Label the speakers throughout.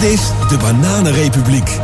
Speaker 1: Dit is de Bananenrepubliek.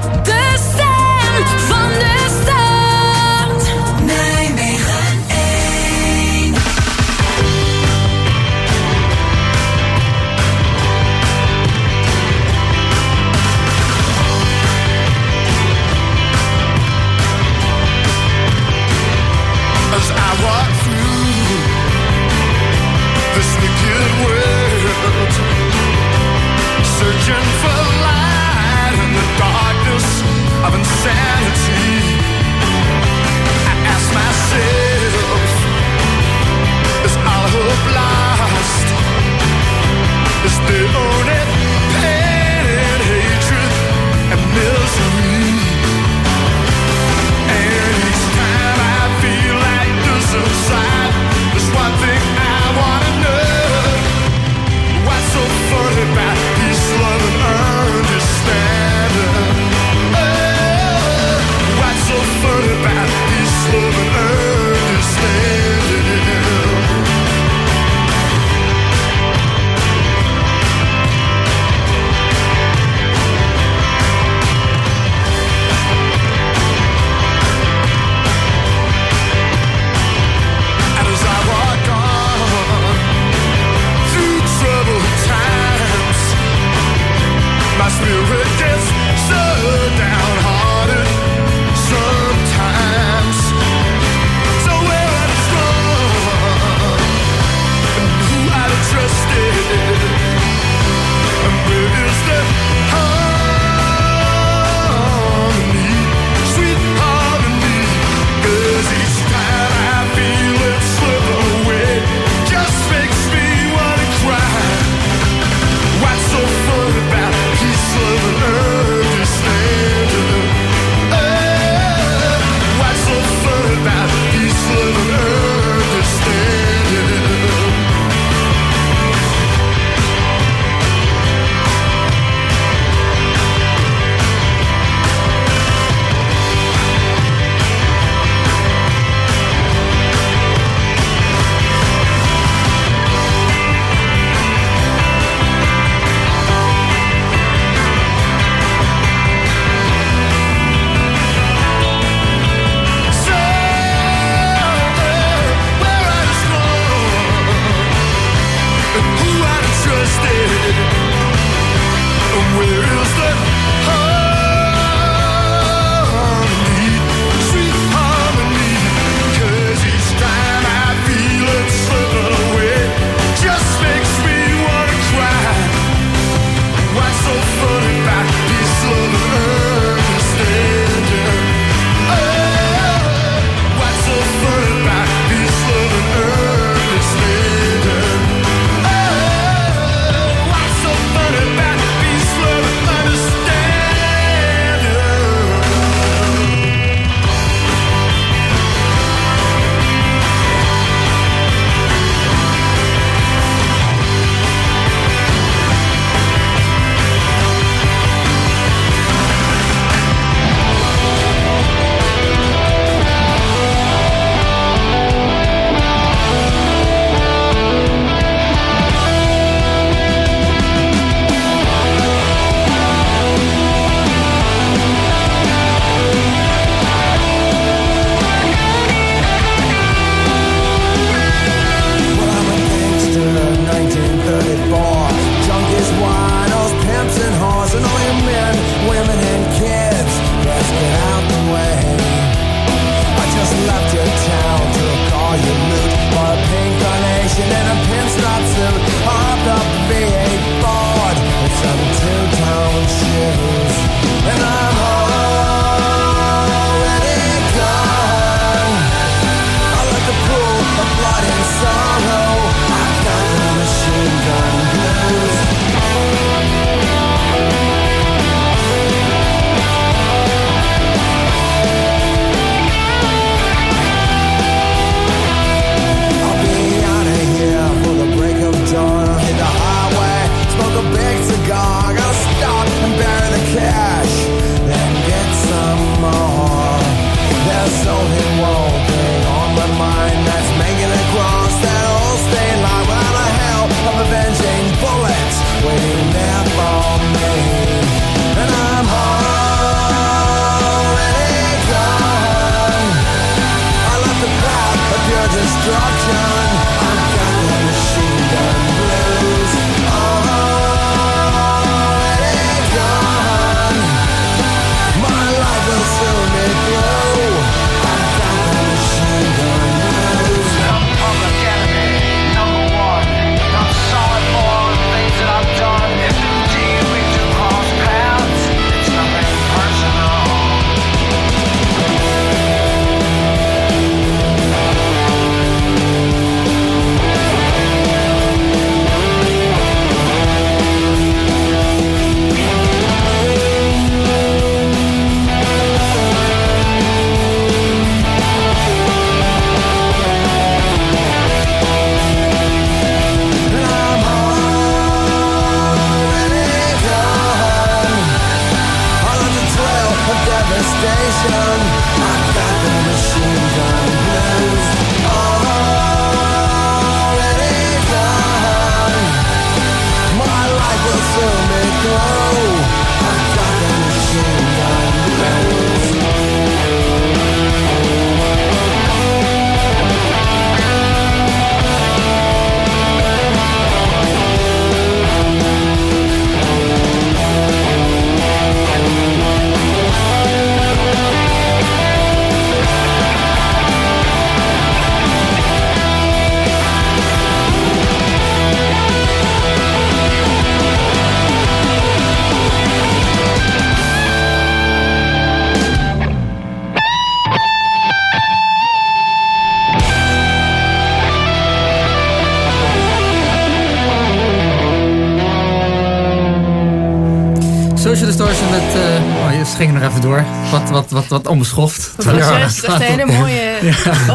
Speaker 2: Wat, wat, wat, wat onbeschoft.
Speaker 3: Dat was
Speaker 2: Ja.
Speaker 3: juist echt een hele mooie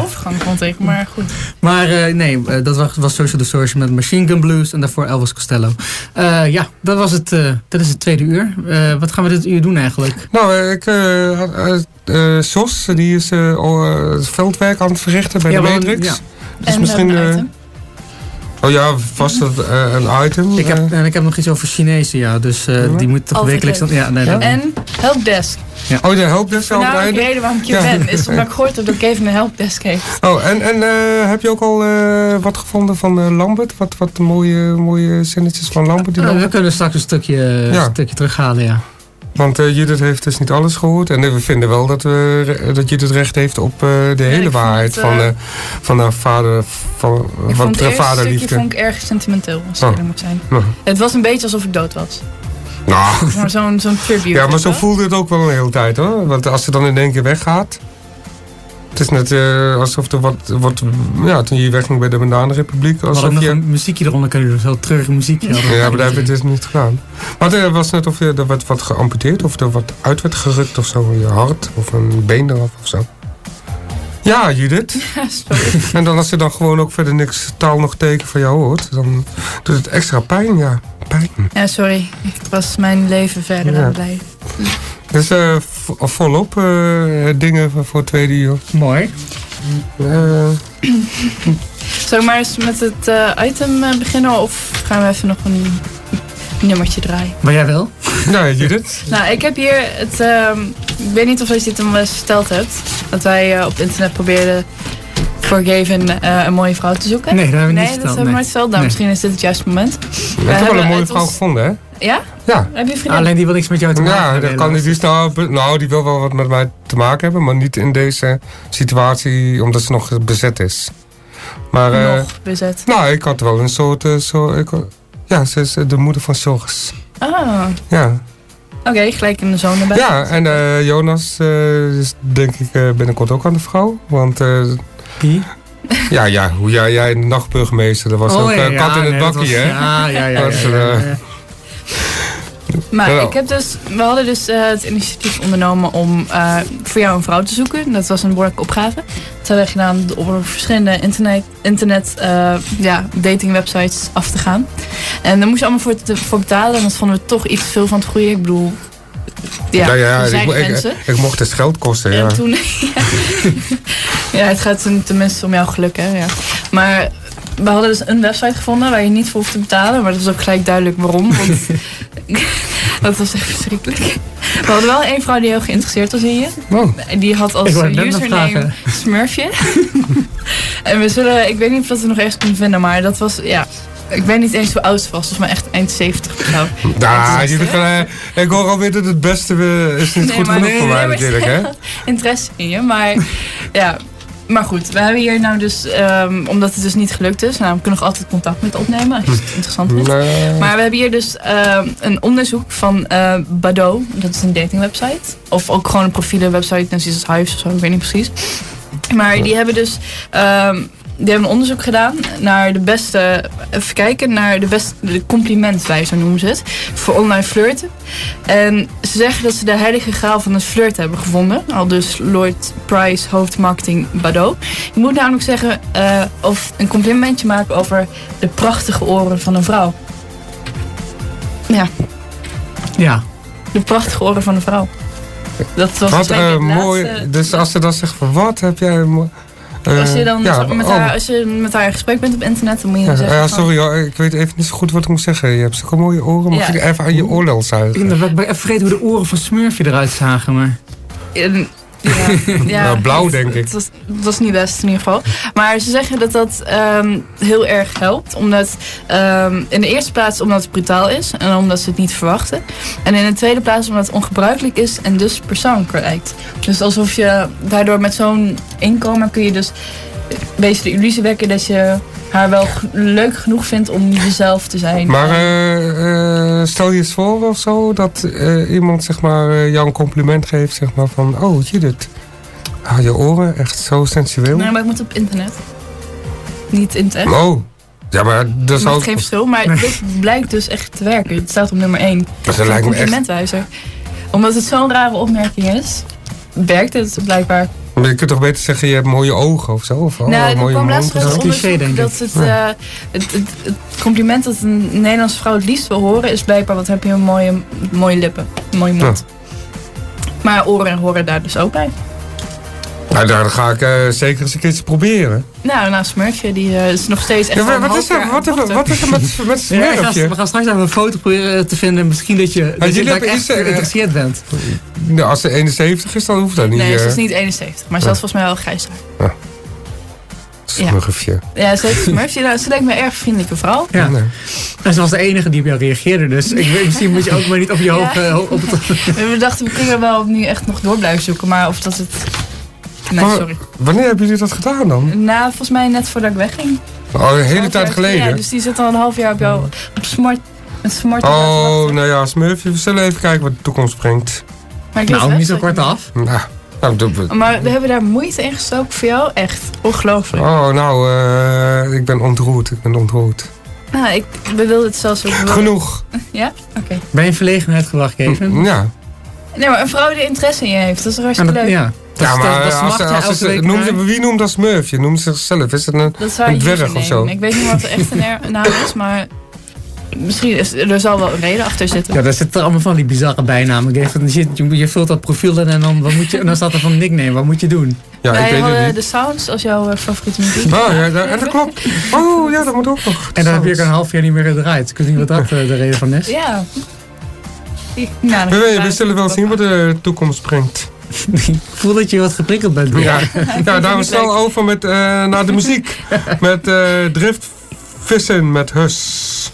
Speaker 3: overgang, vond ik. Maar goed.
Speaker 2: Maar eh, nee, eh, dat was, was Social Distortion met Machine Gun Blues en daarvoor Elvis Costello. Eh, ja, dat was het. eh, dat is het tweede uur. Eh, wat gaan we dit uur doen eigenlijk?
Speaker 4: Nou, ik, eh, had, eh, eh, Jos, die is veldwerk aan het verrichten bij
Speaker 2: Ja,
Speaker 4: de Matrix.
Speaker 2: ja.
Speaker 4: Dus
Speaker 3: en
Speaker 4: misschien... eh, oh ja, vast het, eh, een item.
Speaker 2: Ik
Speaker 4: eh.
Speaker 2: heb, en ik heb nog iets over Chinezen, ja. Dus eh,
Speaker 4: Ja.
Speaker 2: die moet toch wekelijks... Dan, ja, nee,
Speaker 4: Ja?
Speaker 2: dat-
Speaker 3: En helpdesk.
Speaker 4: oh, de helpdesk het
Speaker 3: Nou, de reden waarom ik hier
Speaker 4: Ja.
Speaker 3: ben is omdat ik gehoord heb dat Kevin een helpdesk heeft.
Speaker 4: Oh, en, en eh, heb je ook al eh, wat gevonden van eh, Lambert? Wat, wat mooie, mooie zinnetjes van Lambert? Die
Speaker 2: Eh, we
Speaker 4: Lambert?
Speaker 2: kunnen straks een stukje,
Speaker 4: Ja.
Speaker 2: een stukje terughalen, ja.
Speaker 4: Want eh, Judith heeft dus niet alles gehoord. En eh, we vinden wel dat, we, dat Judith recht heeft op eh, de hele waarheid
Speaker 3: het,
Speaker 4: van, van haar vader. Van,
Speaker 3: Ik vond het eerste stukje
Speaker 4: vaderliefde.
Speaker 3: vond ik erg sentimenteel, als ik
Speaker 4: Oh.
Speaker 3: moet zijn.
Speaker 4: Nou,
Speaker 3: Het was een beetje alsof ik dood was.
Speaker 4: nou,
Speaker 3: Maar Zo'n zo'n tribute.
Speaker 4: ja, maar zo voelde het ook wel een hele tijd hoor. Want als ze dan in één keer weggaat. Het is net eh, alsof er wat, wat. Ja, toen je wegging bij de Bananenrepubliek. Alsof
Speaker 2: nog
Speaker 4: je.
Speaker 2: een muziekje eronder kunnen doen. Zo'n treurige muziekje. hadden
Speaker 4: Ja, maar dat heb je dus niet gedaan. Maar het was net of je er werd wat geamputeerd of er wat uit werd gerukt of zo. Je hart of een been eraf of zo. Ja, Judith.
Speaker 3: Ja, sorry.
Speaker 4: En dan als je dan gewoon ook verder niks taal nog teken van jou hoort, dan doet het extra pijn, ja. Pijn.
Speaker 3: Ja, sorry. Het was mijn leven verder
Speaker 4: Ja.
Speaker 3: aan.
Speaker 4: Dus eh, vo- volop eh, dingen voor- het tweede uur.
Speaker 2: Mooi.
Speaker 4: Eh,
Speaker 3: Zullen we maar eens met het eh, item beginnen of gaan we even nog een nummertje draaien?
Speaker 2: Maar jij wel?
Speaker 4: ja, Judith.
Speaker 3: Nou, ik heb hier het. ehm, ik weet niet of je dit hem wel eens verteld hebt. Dat wij op het internet probeerden voor Gavin een mooie vrouw te zoeken.
Speaker 2: Nee, dat hebben we
Speaker 3: nee,
Speaker 2: niet
Speaker 3: dat
Speaker 2: verteld.
Speaker 3: hebben we
Speaker 2: nee.
Speaker 3: nooit verteld. Nou,
Speaker 2: Nee.
Speaker 3: misschien is dit het juiste moment.
Speaker 4: Je hebt toch wel
Speaker 3: hebben-
Speaker 4: een mooie
Speaker 3: het
Speaker 4: vrouw gevonden, hè?
Speaker 3: Ja?
Speaker 4: Ja.
Speaker 3: Heb je vriendin?
Speaker 2: Alleen die wil niks met jou te maken
Speaker 4: Ja,
Speaker 2: hebben,
Speaker 4: dat kan niet. Is nou, nou, die wil wel wat met mij te maken hebben, maar niet in deze situatie, omdat ze nog bezet is. Maar, eh,
Speaker 3: Nog bezet.
Speaker 4: nou, ik had wel een soort. eh, zo, ik, ja, ze is eh, de moeder van Sjors.
Speaker 3: Ah,
Speaker 4: Ja.
Speaker 3: oké, gelijk een zoon erbij.
Speaker 4: ja, en eh, Jonas eh, is denk ik eh, binnenkort ook aan de vrouw. Want eh,
Speaker 2: Wie?
Speaker 4: ja, ja, hoe jij, jij nachtburgemeester, dat was ook
Speaker 2: Oh, ja,
Speaker 4: eh, kat
Speaker 2: ja,
Speaker 4: in het
Speaker 2: nee,
Speaker 4: bakje, hè?
Speaker 2: Ja, ja, ja. Ja, ja, ja.
Speaker 3: Maar ik heb dus, we hadden dus eh, het initiatief ondernomen om eh, voor jou een vrouw te zoeken. Dat was een behoorlijke opgave. Dat hebben we gedaan door op verschillende internet, internet eh, ja, datingwebsites af te gaan. En daar moest je allemaal voor, te, voor betalen. En dat vonden we toch iets te veel van het goede. Ik bedoel, ja,
Speaker 4: ja, ja, ik, ik,
Speaker 3: grenzen.
Speaker 4: ik mocht het geld kosten, ja.
Speaker 3: En toen, ja. ja, het gaat ten- tenminste om jouw geluk, hè. Ja. Maar we hadden dus een website gevonden waar je niet voor hoeft te betalen. Maar dat was ook gelijk duidelijk waarom. Want dat was echt verschrikkelijk. We hadden wel één vrouw die heel geïnteresseerd was in je. Die had als username. Smurfje. en we zullen, ik weet niet of dat we nog ergens kunnen vinden, maar dat was, ja... Ik weet niet eens hoe oud ze was, volgens mij echt eind 70 of zo.
Speaker 4: Ja, ik hoor alweer dat het beste eh, is niet
Speaker 3: Nee,
Speaker 4: goed genoeg
Speaker 3: nee,
Speaker 4: voor mij
Speaker 3: nee,
Speaker 4: natuurlijk, hè?
Speaker 3: interesse in je. Maar ja, maar goed. We hebben hier nou dus, ehm, omdat het dus niet gelukt is, nou, we kunnen nog altijd contact met opnemen als je het interessant vindt.
Speaker 4: Nee.
Speaker 3: Maar we hebben hier dus ehm, een onderzoek van Bado. Dat is een datingwebsite. Of ook gewoon een profielenwebsite, net zoals Hives of zo, ik weet niet precies. Maar die hebben dus ehm, die hebben een onderzoek gedaan naar de beste, even kijken, naar de beste de complimentwijzer noemen ze het, voor online flirten. En ze zeggen dat ze de heilige graal van het flirt hebben gevonden. Al dus Lloyd Price, hoofdmarketing Bado. Je moet namelijk zeggen, eh, of een complimentje maken over de prachtige oren van een vrouw. Ja,
Speaker 2: Ja.
Speaker 3: de prachtige oren van een vrouw. Dat was
Speaker 4: Wat
Speaker 3: het
Speaker 4: mooi.
Speaker 3: laatste-
Speaker 4: Dus als ze dan zegt van wat heb jij...
Speaker 3: als je dan
Speaker 4: ja,
Speaker 3: met,
Speaker 4: oh,
Speaker 3: haar, als je met haar in gesprek bent op internet, dan moet je
Speaker 4: ja,
Speaker 3: zeggen.
Speaker 4: ja,
Speaker 3: van-
Speaker 4: sorry hoor, ik weet even niet zo goed wat ik moet zeggen. Je hebt zulke mooie oren, mag
Speaker 3: Ja.
Speaker 4: ik even aan je oorlel
Speaker 2: Ik
Speaker 4: zuigen?
Speaker 2: ik ben even vergeten hoe de oren van Smurfje eruit zagen, maar...
Speaker 3: Ja, ja,
Speaker 4: Nou, blauw,
Speaker 3: het-
Speaker 4: denk ik.
Speaker 3: Het was, het was niet best in ieder geval. Maar ze zeggen dat dat ehm, heel erg helpt. Omdat ehm, in de eerste plaats omdat het brutaal is. En omdat ze het niet verwachten. En in de tweede plaats omdat het ongebruikelijk is. En dus persoonlijker lijkt. Dus alsof je daardoor met zo'n inkomen kun je dus een beetje de illusie wekken dat je haar wel leuk genoeg vindt om jezelf te zijn.
Speaker 4: Maar eh, eh, stel je eens voor of zo dat eh, iemand zeg maar, jou een compliment geeft. Zeg maar van, oh Judith, ah, je oren echt zo sensueel.
Speaker 3: Nee, maar ik moet op internet. Niet in het echt.
Speaker 4: Oh, Ja, maar dat is ook...
Speaker 3: geen verschil, maar dit blijkt dus echt te werken. Het staat op nummer 1.
Speaker 4: Dat lijkt me echt...
Speaker 3: Complimentwijzer. Omdat het zo'n rare opmerking is, werkt het blijkbaar.
Speaker 4: Maar je kunt toch beter zeggen, je hebt mooie ogen of zo? Of oh,
Speaker 3: nou, er
Speaker 4: mooie
Speaker 3: kwam laatst een
Speaker 2: Dat is cliché,
Speaker 3: onderzoek
Speaker 2: denk ik.
Speaker 3: dat het, eh, het, het, het compliment dat een Nederlandse vrouw het liefst wil horen is blijkbaar wat heb je een mooie, mooie lippen, een mooie mond. Maar oren horen daar dus ook bij.
Speaker 4: Nou, daar ga ik eh, zeker eens een keertje proberen.
Speaker 3: Nou, nou Smurfje die eh, is nog steeds echt
Speaker 4: Ja, maar wat, is er, wat, er, wat is er met, met
Speaker 2: Ja,
Speaker 4: Smurfje?
Speaker 2: we gaan straks even een foto proberen te vinden. Misschien dat je, dat je, echt
Speaker 4: eh,
Speaker 2: geïnteresseerd bent.
Speaker 4: Nou, als ze 71 is, dan hoeft dat niet.
Speaker 3: Nee, ze is niet 71, maar ze had volgens mij wel grijs haar.
Speaker 4: Smurfje.
Speaker 3: Ja, ze heet Smurfje. Nou, ze lijkt me erg vriendelijke vrouw.
Speaker 2: Ja.
Speaker 4: Nee.
Speaker 2: En ze was de enige die op jou reageerde. Dus ik weet, misschien moet je ook maar niet op je hoofd...
Speaker 3: Ja.
Speaker 2: eh, op het,
Speaker 3: En we dachten, we kunnen wel nu echt nog door blijven zoeken, maar of dat het... Nee,
Speaker 4: Maar
Speaker 3: sorry.
Speaker 4: Wanneer hebben jullie dat gedaan dan?
Speaker 3: Na, volgens mij net voordat ik wegging.
Speaker 4: Oh, een hele tijd geleden?
Speaker 3: Ja, dus die zit al een half jaar op jou op smart. Met smart
Speaker 4: Oh,
Speaker 3: wachten.
Speaker 4: nou ja, Smurfje, we zullen even kijken wat de toekomst brengt.
Speaker 3: Maar ik
Speaker 2: nou, niet zo kort af.
Speaker 4: Nou, nou,
Speaker 3: Maar we hebben daar moeite in gestoken voor jou. Echt ongelooflijk.
Speaker 4: oh, nou, eh, ik ben ontroerd, ik ben ontroerd.
Speaker 3: Nou, ik, we wilden het zelfs ook...
Speaker 4: Genoeg.
Speaker 3: Ja? Oké.
Speaker 2: Ben je in verlegenheid gebracht, Kevin?
Speaker 4: Ja.
Speaker 3: Nee, maar een vrouw die interesse in je heeft, dat is hartstikke
Speaker 2: dat,
Speaker 3: leuk.
Speaker 2: ja. Dat,
Speaker 4: Ja, maar
Speaker 2: dat, dat
Speaker 4: als,
Speaker 2: je
Speaker 4: ze- noemt, wie noemt dat Smurfje? Noemt zichzelf? Is het een,
Speaker 3: Dat
Speaker 4: een
Speaker 3: je
Speaker 4: dwerg
Speaker 3: username.
Speaker 4: of zo?
Speaker 3: Ik weet niet wat de echte na- naam is, maar misschien is, er zal wel een reden achter zitten.
Speaker 2: Ja, daar zitten allemaal van die bizarre bijnamen. Ik je, je, je vult dat profiel in en dan, wat moet je, en dan staat er van nickname. Wat moet je doen?
Speaker 4: Ja, ik weet
Speaker 3: hadden de. Sounds als jouw eh, favoriete muziek.
Speaker 4: Oh, ja, dat, en dat klopt. Oh, ja, dat moet ook nog.
Speaker 2: En dan heb je ook een half jaar niet meer gedraaid. Ik weet niet wat dat eh, de reden van is.
Speaker 3: Ja. Ik- Nou, dan-
Speaker 4: We, we, we zullen wel zien wat de toekomst brengt.
Speaker 2: Ik voel dat je wat geprikkeld bent.
Speaker 4: Ja, ja daar we
Speaker 3: niet
Speaker 4: snel over met, eh, naar de muziek. Met eh driftvissen met Hus.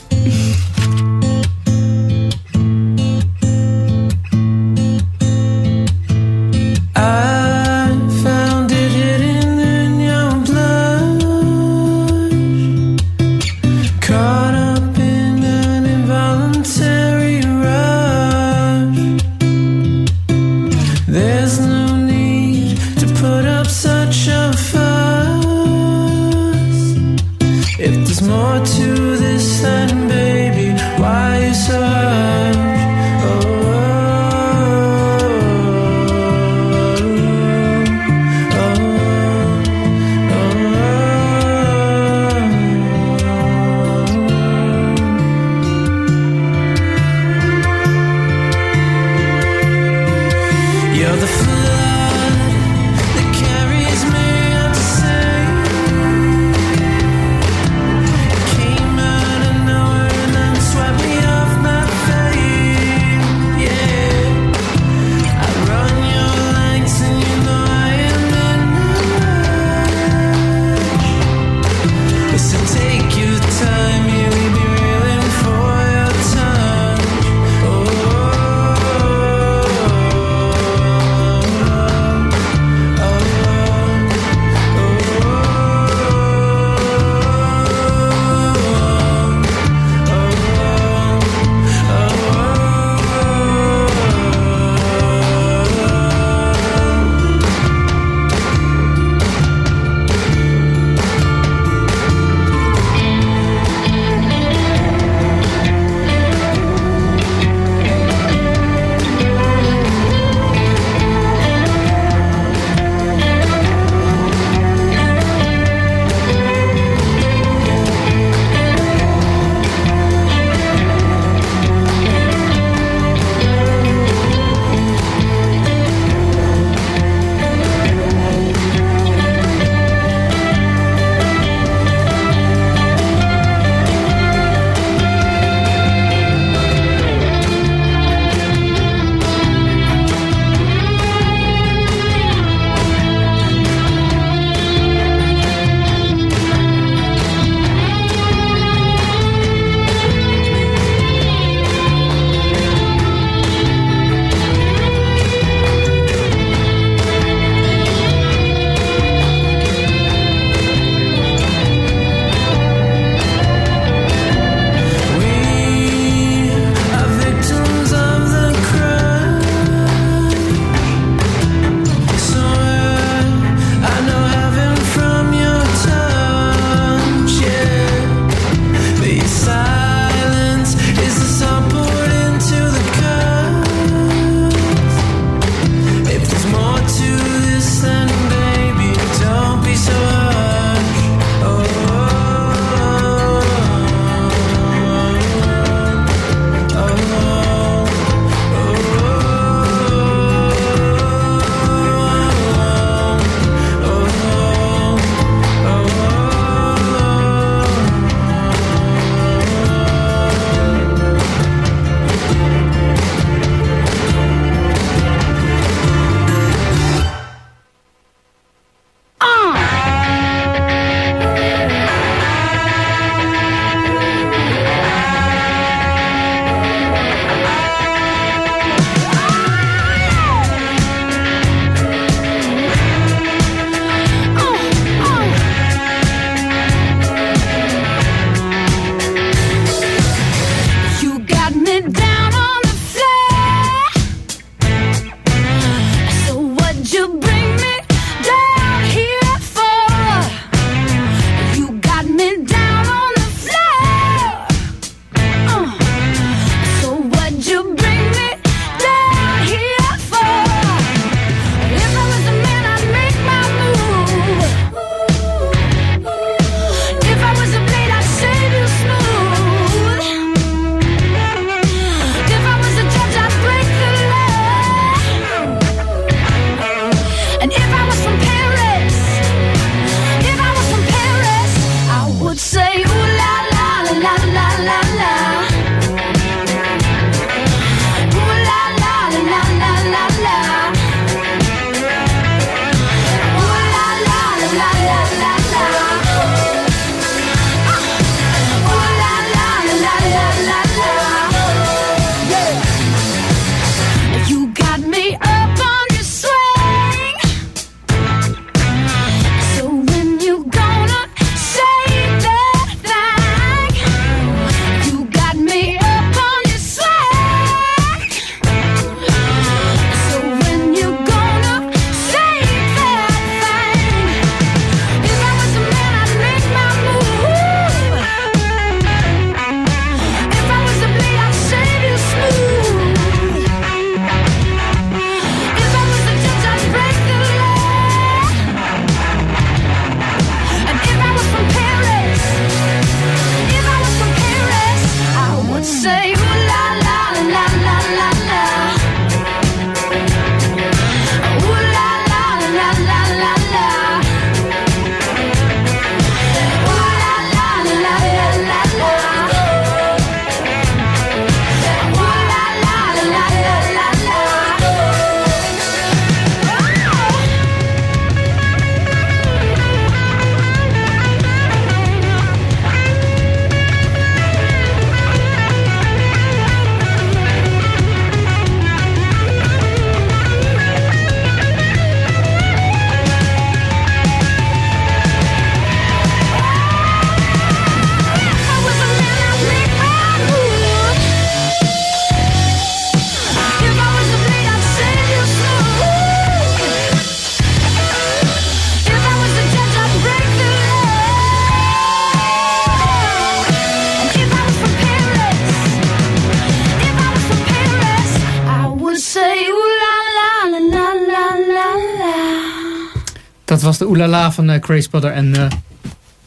Speaker 2: Was de Oelala van eh Crazy Potter en eh,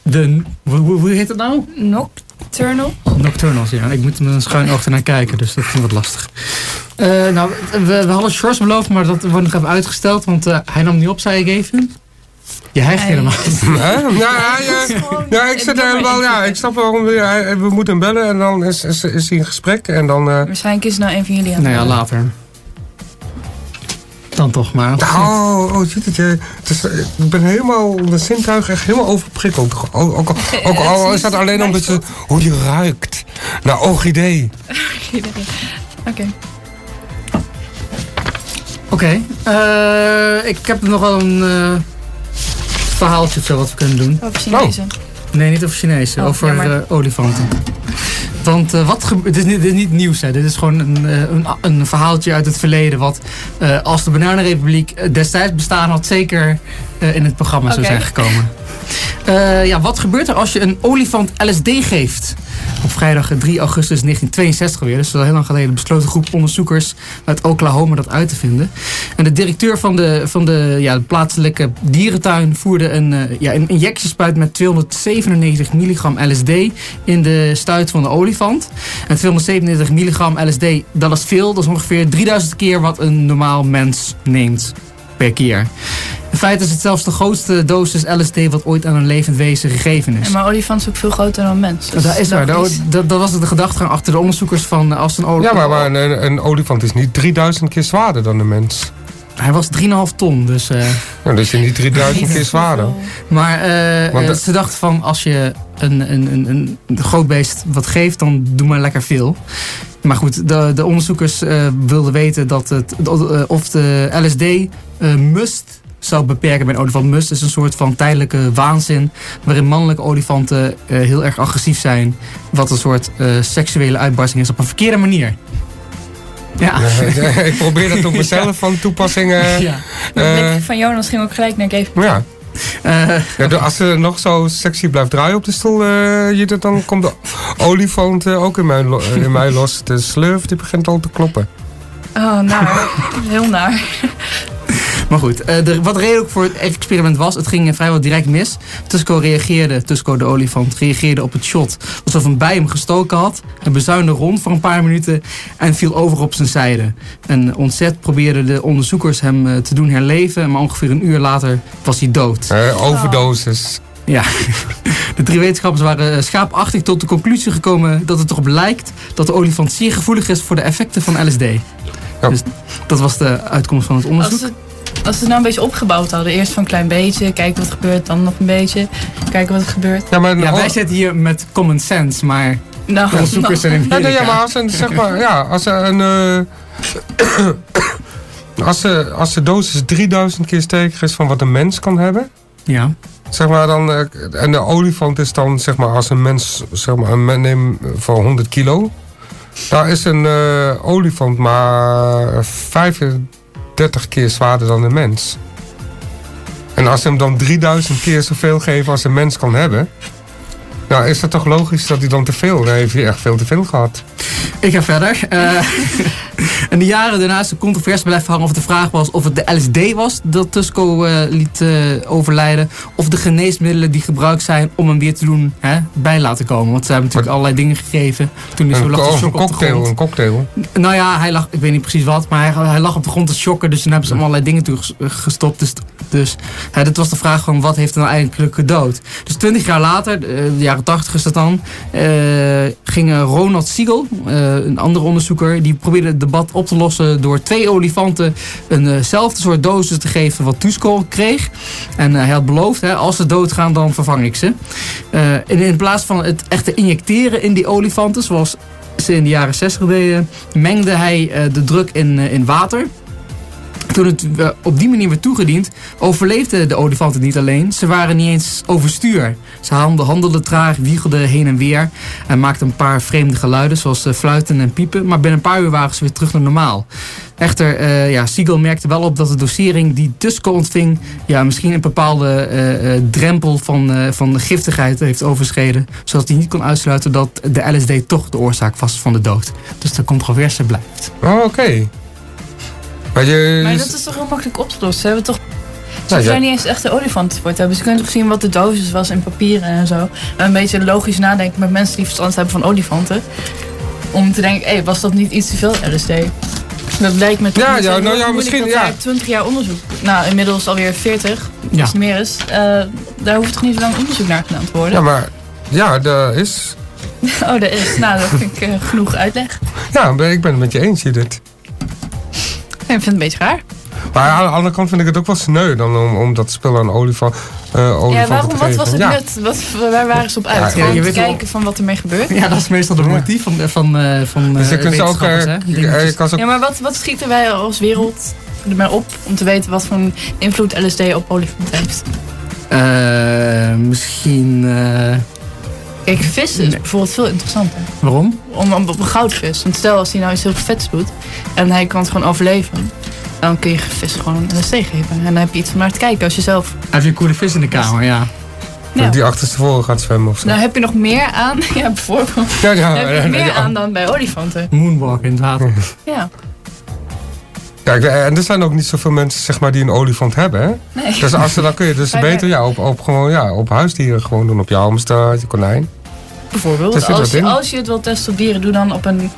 Speaker 2: de... Hoe, heet het nou?
Speaker 3: Nocturnal?
Speaker 2: Nocturnals, ja. Ik moet met een schuin oog ernaar kijken, dus dat ging wat lastig. Eh, nou, we, we hadden shorts beloofd, maar dat wordt nog even uitgesteld, want eh, hij nam niet op, zei ik even. Je hijgt
Speaker 3: Hij-
Speaker 2: helemaal.
Speaker 4: Hè? Ja, ja, ja, ja, ik zit helemaal, ja, ik snap waarom we, we moeten hem bellen en dan is, is, is hij in gesprek en dan... eh,
Speaker 3: Waarschijnlijk is het nou een van jullie aan
Speaker 2: nou ja,
Speaker 3: bellen.
Speaker 2: later. Dan toch maar.
Speaker 4: Oh, oh, ziet het, je, het is, eh, ik ben helemaal, de zintuigen echt helemaal overprikkeld. Ook, ook, ook, ook al is dat alleen omdat je, hoe je ruikt. Nou, orchidee.
Speaker 3: Oké.
Speaker 2: Oké, eh, ik heb nog wel een eh, verhaaltje of zo wat we kunnen doen.
Speaker 3: Over Chinezen.
Speaker 2: Nee, niet over Chinees,
Speaker 3: Oh,
Speaker 2: over olifanten. Want eh, wat. Dit, is dit is niet nieuws, hè? Dit is gewoon een, eh, een, een verhaaltje uit het verleden. Wat eh, als de Bananenrepubliek destijds bestaan had, zeker in het programma zou zijn gekomen. Eh, ja, wat gebeurt er als je een olifant LSD geeft? Op vrijdag eh, 3 augustus 1962 weer, dus al heel lang geleden, besloot een groep onderzoekers uit Oklahoma dat uit te vinden. En de directeur van de, van de, ja, plaatselijke dierentuin voerde een, eh, ja, een injectiespuit met 297 milligram LSD in de stuit van de olifant. En 297 milligram LSD, dat is veel. Dat is ongeveer 3000 keer wat een normaal mens neemt per keer. In feite is het zelfs de grootste dosis LSD wat ooit aan een levend wezen gegeven is.
Speaker 3: Maar olifant is ook veel groter dan mens. dus
Speaker 2: dat is waar. Dat, dat, dat was de gedachtegang achter de onderzoekers van eh, als een
Speaker 4: Ja,
Speaker 2: olifant...
Speaker 4: maar, maar een, een olifant is niet 3000 keer zwaarder dan een mens.
Speaker 2: Hij was 3,5 ton, dus... eh,
Speaker 4: Nou, dat is niet 3000 keer zwaarder.
Speaker 2: Maar eh, eh, ze dachten van als je een, een, een, een, groot beest wat geeft, dan doe maar lekker veel. Maar goed, de, de onderzoekers eh, wilden weten dat het, of de LSD must zou beperken bij een olifant. Must is een soort van tijdelijke waanzin waarin mannelijke olifanten heel erg agressief zijn. Wat een soort seksuele uitbarsting is op een verkeerde manier. Ja.
Speaker 4: ik probeer dat op mezelf van toepassingen.
Speaker 2: ja.
Speaker 3: De
Speaker 4: eh,
Speaker 3: blik van Jonas ging ook gelijk naar Gave.
Speaker 4: ja.
Speaker 2: Eh,
Speaker 4: Ja, als ze nog zo sexy blijft draaien op de stoel, eh, je, dan komt de olifant eh, ook in mij, eh, in mij los. De slurf die begint al te kloppen.
Speaker 3: Oh, naar. Heel naar.
Speaker 2: Maar goed, eh, de, wat de reden ook voor het experiment was, het ging eh, vrijwel direct mis. Tusco reageerde, Tusco de olifant, reageerde op het shot alsof een bij hem gestoken had. Hij bezuinde rond voor een paar minuten en viel over op zijn zijde. En ontzet probeerden de onderzoekers hem eh, te doen herleven, maar ongeveer een uur later was hij dood.
Speaker 4: Eh, overdosis.
Speaker 2: Ja, de drie wetenschappers waren schaapachtig tot de conclusie gekomen dat het erop lijkt dat de olifant zeer gevoelig is voor de effecten van LSD. Dus dat was de uitkomst van het onderzoek.
Speaker 3: Als als ze het nou een beetje opgebouwd hadden. Eerst van een klein beetje, kijken wat er gebeurt. Dan nog een beetje, kijken wat er gebeurt.
Speaker 4: Ja, maar,
Speaker 2: Ja, wij zitten hier met common sense, maar
Speaker 3: Nou,
Speaker 2: de onderzoekers zijn in
Speaker 4: Ja, nee, ja,
Speaker 2: Amerika.
Speaker 4: maar als een, zeg maar, ja, als er een. eh, als, de, als de dosis 3000 keer sterker is van wat een mens kan hebben.
Speaker 2: Ja.
Speaker 4: Zeg maar dan, eh, en de olifant is dan, zeg maar, als een mens, zeg maar, een neemt voor 100 kilo. Daar is een eh, olifant maar 35 keer zwaarder dan een mens. En als ze hem dan 3000 keer zoveel geven als een mens kan hebben. Nou, is het toch logisch dat hij dan te veel, dan heeft hij echt veel te veel gehad.
Speaker 2: Ik ga verder. Eh, in de jaren daarna is de controverse blijven hangen of de vraag was of het de LSD was dat Tusco eh, liet eh, overlijden. Of de geneesmiddelen die gebruikt zijn om hem weer te doen hè, bij laten komen. Want ze hebben natuurlijk allerlei dingen gegeven toen hij zo
Speaker 4: Een,
Speaker 2: lag te
Speaker 4: een
Speaker 2: de
Speaker 4: cocktail, een cocktail.
Speaker 2: Nou ja, hij lag, ik weet niet precies wat, maar hij, hij lag op de grond te shocken. Dus toen hebben ze hem allerlei dingen toegestopt. Dus, dus hè, dat was de vraag van wat heeft hem nou eigenlijk gedood. Dus twintig jaar later, eh, de jaren tachtig is dat dan, eh, ging eh, Ronald Siegel, eh, een andere onderzoeker, die probeerde het op te lossen door twee olifanten eenzelfde soort dosis te geven wat Tusco kreeg. En eh, hij had beloofd, hè, als ze doodgaan, dan vervang ik ze. Eh, en in plaats van het echt te injecteren in die olifanten, zoals ze in de jaren 60 deden, mengde hij eh, de druk in, eh, in water. Toen het eh, op die manier werd toegediend, overleefden de olifanten niet alleen. Ze waren niet eens overstuur. Ze handelden traag, wiegelden heen en weer en maakten een paar vreemde geluiden, zoals eh, fluiten en piepen. Maar binnen een paar uur waren ze weer terug naar normaal. Echter, eh ja, Siegel merkte wel op dat de dosering die Tusco ontving, ja, misschien een bepaalde drempel van, van giftigheid heeft overschreden. Zodat hij niet kon uitsluiten dat de LSD toch de oorzaak was van de dood. Dus de controverse blijft.
Speaker 4: Oh, oké. Maar je...
Speaker 3: Maar dat is toch heel makkelijk op te lossen. Ze hebben toch Ze
Speaker 4: ja.
Speaker 3: zijn niet eens echt de het hebben. Ze kunnen toch zien wat de dosis was in papieren en zo. En een beetje logisch nadenken met mensen die verstand hebben van olifanten. Om te denken, hé, was dat niet iets te veel LSD? Dat lijkt me toch
Speaker 4: Ja,
Speaker 3: niet
Speaker 4: ja, nou ja, misschien, ja.
Speaker 3: daar 20 jaar onderzoek, nou inmiddels alweer 40,
Speaker 2: Ja.
Speaker 3: als het meer is. eh, daar hoeft toch niet zo lang onderzoek naar gedaan te worden?
Speaker 4: Ja, maar ja, dat is.
Speaker 3: Oh, dat is, nou dat vind ik eh, genoeg uitleg.
Speaker 4: Ja, ik ben het met je eens, Judith.
Speaker 3: Ik vind het een beetje raar.
Speaker 4: Maar aan de andere kant vind ik het ook wel sneu dan om, om dat spul aan olifant, eh
Speaker 3: Ja,
Speaker 4: olifanten
Speaker 3: waarom,
Speaker 4: te
Speaker 3: wat
Speaker 4: geven.
Speaker 3: was het
Speaker 4: ja.
Speaker 3: nut? Wat, waar waren ze op uit?
Speaker 4: Ja,
Speaker 2: je
Speaker 3: te
Speaker 2: wel-
Speaker 3: kijken van wat ermee gebeurt?
Speaker 2: Ja, dat is meestal de motief van, van, eh van
Speaker 4: Dus je
Speaker 2: eh,
Speaker 4: kunt ze ook, eh, eh, je kan ook
Speaker 3: Ja, maar wat, wat schieten wij als wereld ermee op om te weten wat voor een invloed LSD op olifanten heeft?
Speaker 2: Eh, misschien...
Speaker 3: Kijk, vissen is bijvoorbeeld veel interessanter.
Speaker 2: waarom?
Speaker 3: Om, om op een goudvis. Want stel als hij nou iets heel vets doet en hij kan het gewoon overleven. Dan kun je vis gewoon LSD geven. En dan heb je iets om naar te kijken als je zelf...
Speaker 2: Heb je een coole vis in de kamer, ja.
Speaker 3: Ja.
Speaker 4: die achterstevoren gaat zwemmen of zo.
Speaker 3: Dan heb je nog meer aan, ja bijvoorbeeld,
Speaker 4: ja, ja,
Speaker 3: heb je
Speaker 4: ja,
Speaker 3: nog meer aan dan bij olifanten.
Speaker 2: Moonwalk in het water.
Speaker 3: Ja,
Speaker 4: Kijk, eh, en er zijn ook niet zoveel mensen zeg maar, die een olifant hebben. Hè?
Speaker 3: nee.
Speaker 4: Dus als ze, dan kun je dus beter ja, op, op, gewoon, ja, op huisdieren gewoon doen. Op je hamster, je konijn,
Speaker 3: Bijvoorbeeld,
Speaker 4: wat
Speaker 3: als je, als je het wilt testen op dieren, doe dan op een...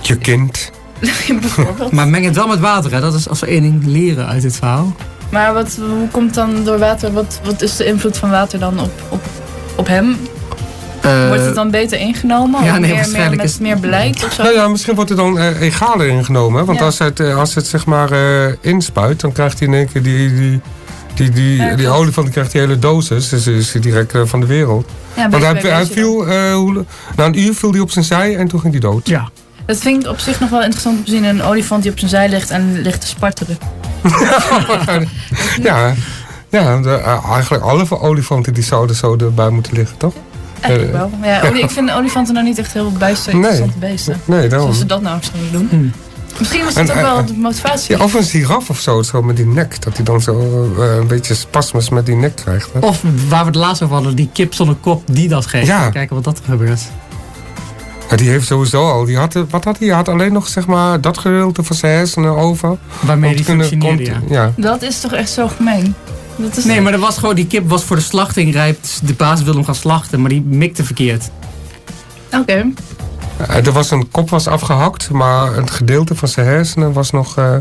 Speaker 4: je kind.
Speaker 3: bijvoorbeeld.
Speaker 2: Maar meng het wel met water, hè. Dat is als we één ding leren uit dit verhaal.
Speaker 3: Maar wat, hoe komt dan door water, wat, wat is de invloed van water dan op, op, op hem?
Speaker 2: Eh,
Speaker 3: Wordt het dan beter ingenomen?
Speaker 2: ja,
Speaker 3: of
Speaker 2: nee,
Speaker 3: meer, met
Speaker 2: is-
Speaker 3: meer beleid of zo?
Speaker 4: Nou ja, misschien wordt het dan eh, egaler ingenomen. Want
Speaker 3: Ja.
Speaker 4: als het, eh, als het zeg maar eh, inspuit, dan krijgt hij in één keer die... die die, die,
Speaker 3: Ja,
Speaker 4: die olifant die krijgt die hele dosis, dus is hij direct eh, van de wereld.
Speaker 3: Ja,
Speaker 4: Want hij, viel, eh, hoe- na een uur viel hij op zijn zij en toen ging hij dood.
Speaker 2: Ja.
Speaker 3: Dat vind ik op zich nog wel interessant om te zien. Een olifant die op zijn zij ligt en ligt te spartelen.
Speaker 4: Ja, ja de, eigenlijk alle olifanten die zouden zo erbij moeten liggen, toch?
Speaker 3: Eigenlijk
Speaker 4: Eh,
Speaker 3: wel. Ja, ik vind olifanten nou niet echt heel bijster
Speaker 4: Nee.
Speaker 3: interessante beesten.
Speaker 4: Nee, daarom.
Speaker 3: Zoals ze dat nou zouden doen.
Speaker 2: Hmm.
Speaker 3: Misschien was
Speaker 4: En,
Speaker 3: dat ook
Speaker 4: eh,
Speaker 3: wel de motivatie.
Speaker 4: Ja, of een giraf of zo, zo met die nek. Dat hij dan zo eh, een beetje spasmus met die nek krijgt. Hè?
Speaker 2: Of waar we het laatst over hadden, die kip zonder kop die dat geeft.
Speaker 4: Ja.
Speaker 2: Kijken wat dat er gebeurt.
Speaker 4: Ja, die heeft sowieso al. Die had, wat had hij? Hij had alleen nog zeg maar, dat gedeelte van zijn hersenen over.
Speaker 2: Waarmee die
Speaker 4: kunnen
Speaker 2: functioneerde, ja.
Speaker 3: Dat is toch echt zo gemeen? Dat is
Speaker 2: Nee, maar er was gewoon, die kip was voor de slachting rijp. Dus de baas wilde hem gaan slachten, maar die mikte verkeerd.
Speaker 3: Oké.
Speaker 4: Eh, Er was een kop was afgehakt, maar een gedeelte van zijn hersenen was nog eh,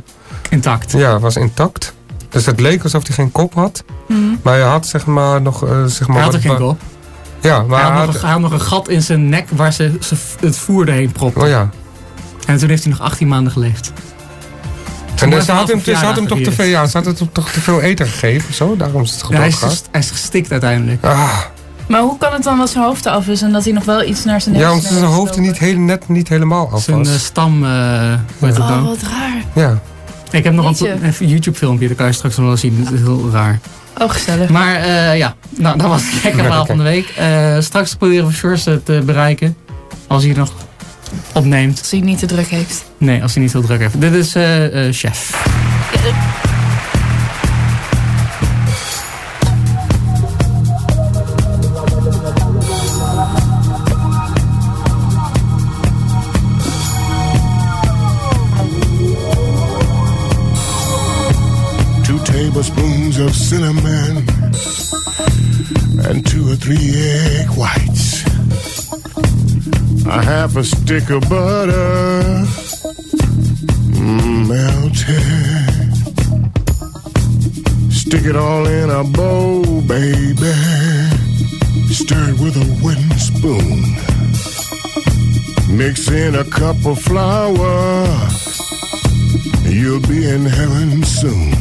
Speaker 2: Intact.
Speaker 4: ja, was intact. Dus het leek alsof hij geen kop had.
Speaker 3: Hm.
Speaker 4: Maar hij had zeg maar nog... eh, zeg maar,
Speaker 2: Hij had er geen kop.
Speaker 4: Ja, maar
Speaker 2: Hij
Speaker 4: hij
Speaker 2: had, nog,
Speaker 4: had...
Speaker 2: een- hij had nog een gat in zijn nek waar ze, ze het voer doorheen propte.
Speaker 4: Oh ja.
Speaker 2: En toen heeft hij nog 18 maanden geleefd.
Speaker 4: En ze had hem,
Speaker 2: verhaal
Speaker 4: ze had hem toch te veel, ja, ze had hem toch te veel eten gegeven of zo. Daarom is het
Speaker 2: Ja, hij, is
Speaker 4: gedood
Speaker 2: hij is gestikt uiteindelijk.
Speaker 4: Ah,
Speaker 3: Maar hoe kan het dan dat zijn hoofd af is en dat hij nog wel iets naar zijn
Speaker 4: ja,
Speaker 3: hersenen
Speaker 4: omdat zijn hoofd niet, heel, net niet helemaal af
Speaker 2: Zijn eh, stam, eh heet het
Speaker 3: Oh,
Speaker 2: dan?
Speaker 3: wat raar.
Speaker 4: Ja.
Speaker 2: Ik heb nog een,
Speaker 3: Jeetje.
Speaker 2: een YouTube filmpje, dat kan je straks nog wel zien. Dat is heel raar.
Speaker 3: Oh, gezellig.
Speaker 2: Maar eh, ja, nou, dat was het gekke verhaal van de week. Eh, straks proberen we Sjors te bereiken. Als hij nog opneemt.
Speaker 3: Als hij niet te druk heeft.
Speaker 2: Nee, als hij niet heel druk heeft. Dit is eh, eh, Chef.
Speaker 5: two tablespoons of cinnamon and two or three egg whites. A half a stick of butter mm, melted. Stick it all in a bowl, baby. Stir it with a wooden spoon. Mix in a cup of flour. You'll be in heaven soon.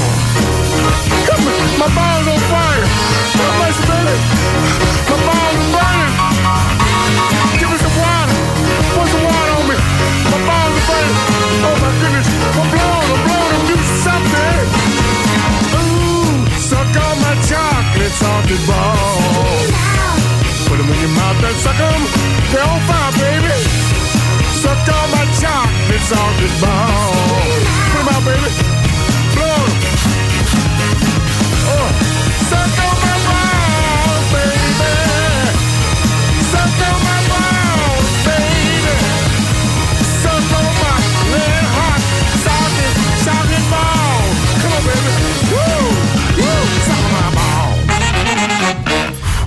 Speaker 5: My balls on fire. Bless you, baby. My are burning. Give me some water. Put some water on me. My are burning. Oh my goodness. I'm blowing, I'm blowing, I'm doing something. Ooh, suck on my chocolate salted balls. Put them in your mouth and suck them. They're on fire, baby. Suck on my chocolate salted balls. Put them out, baby.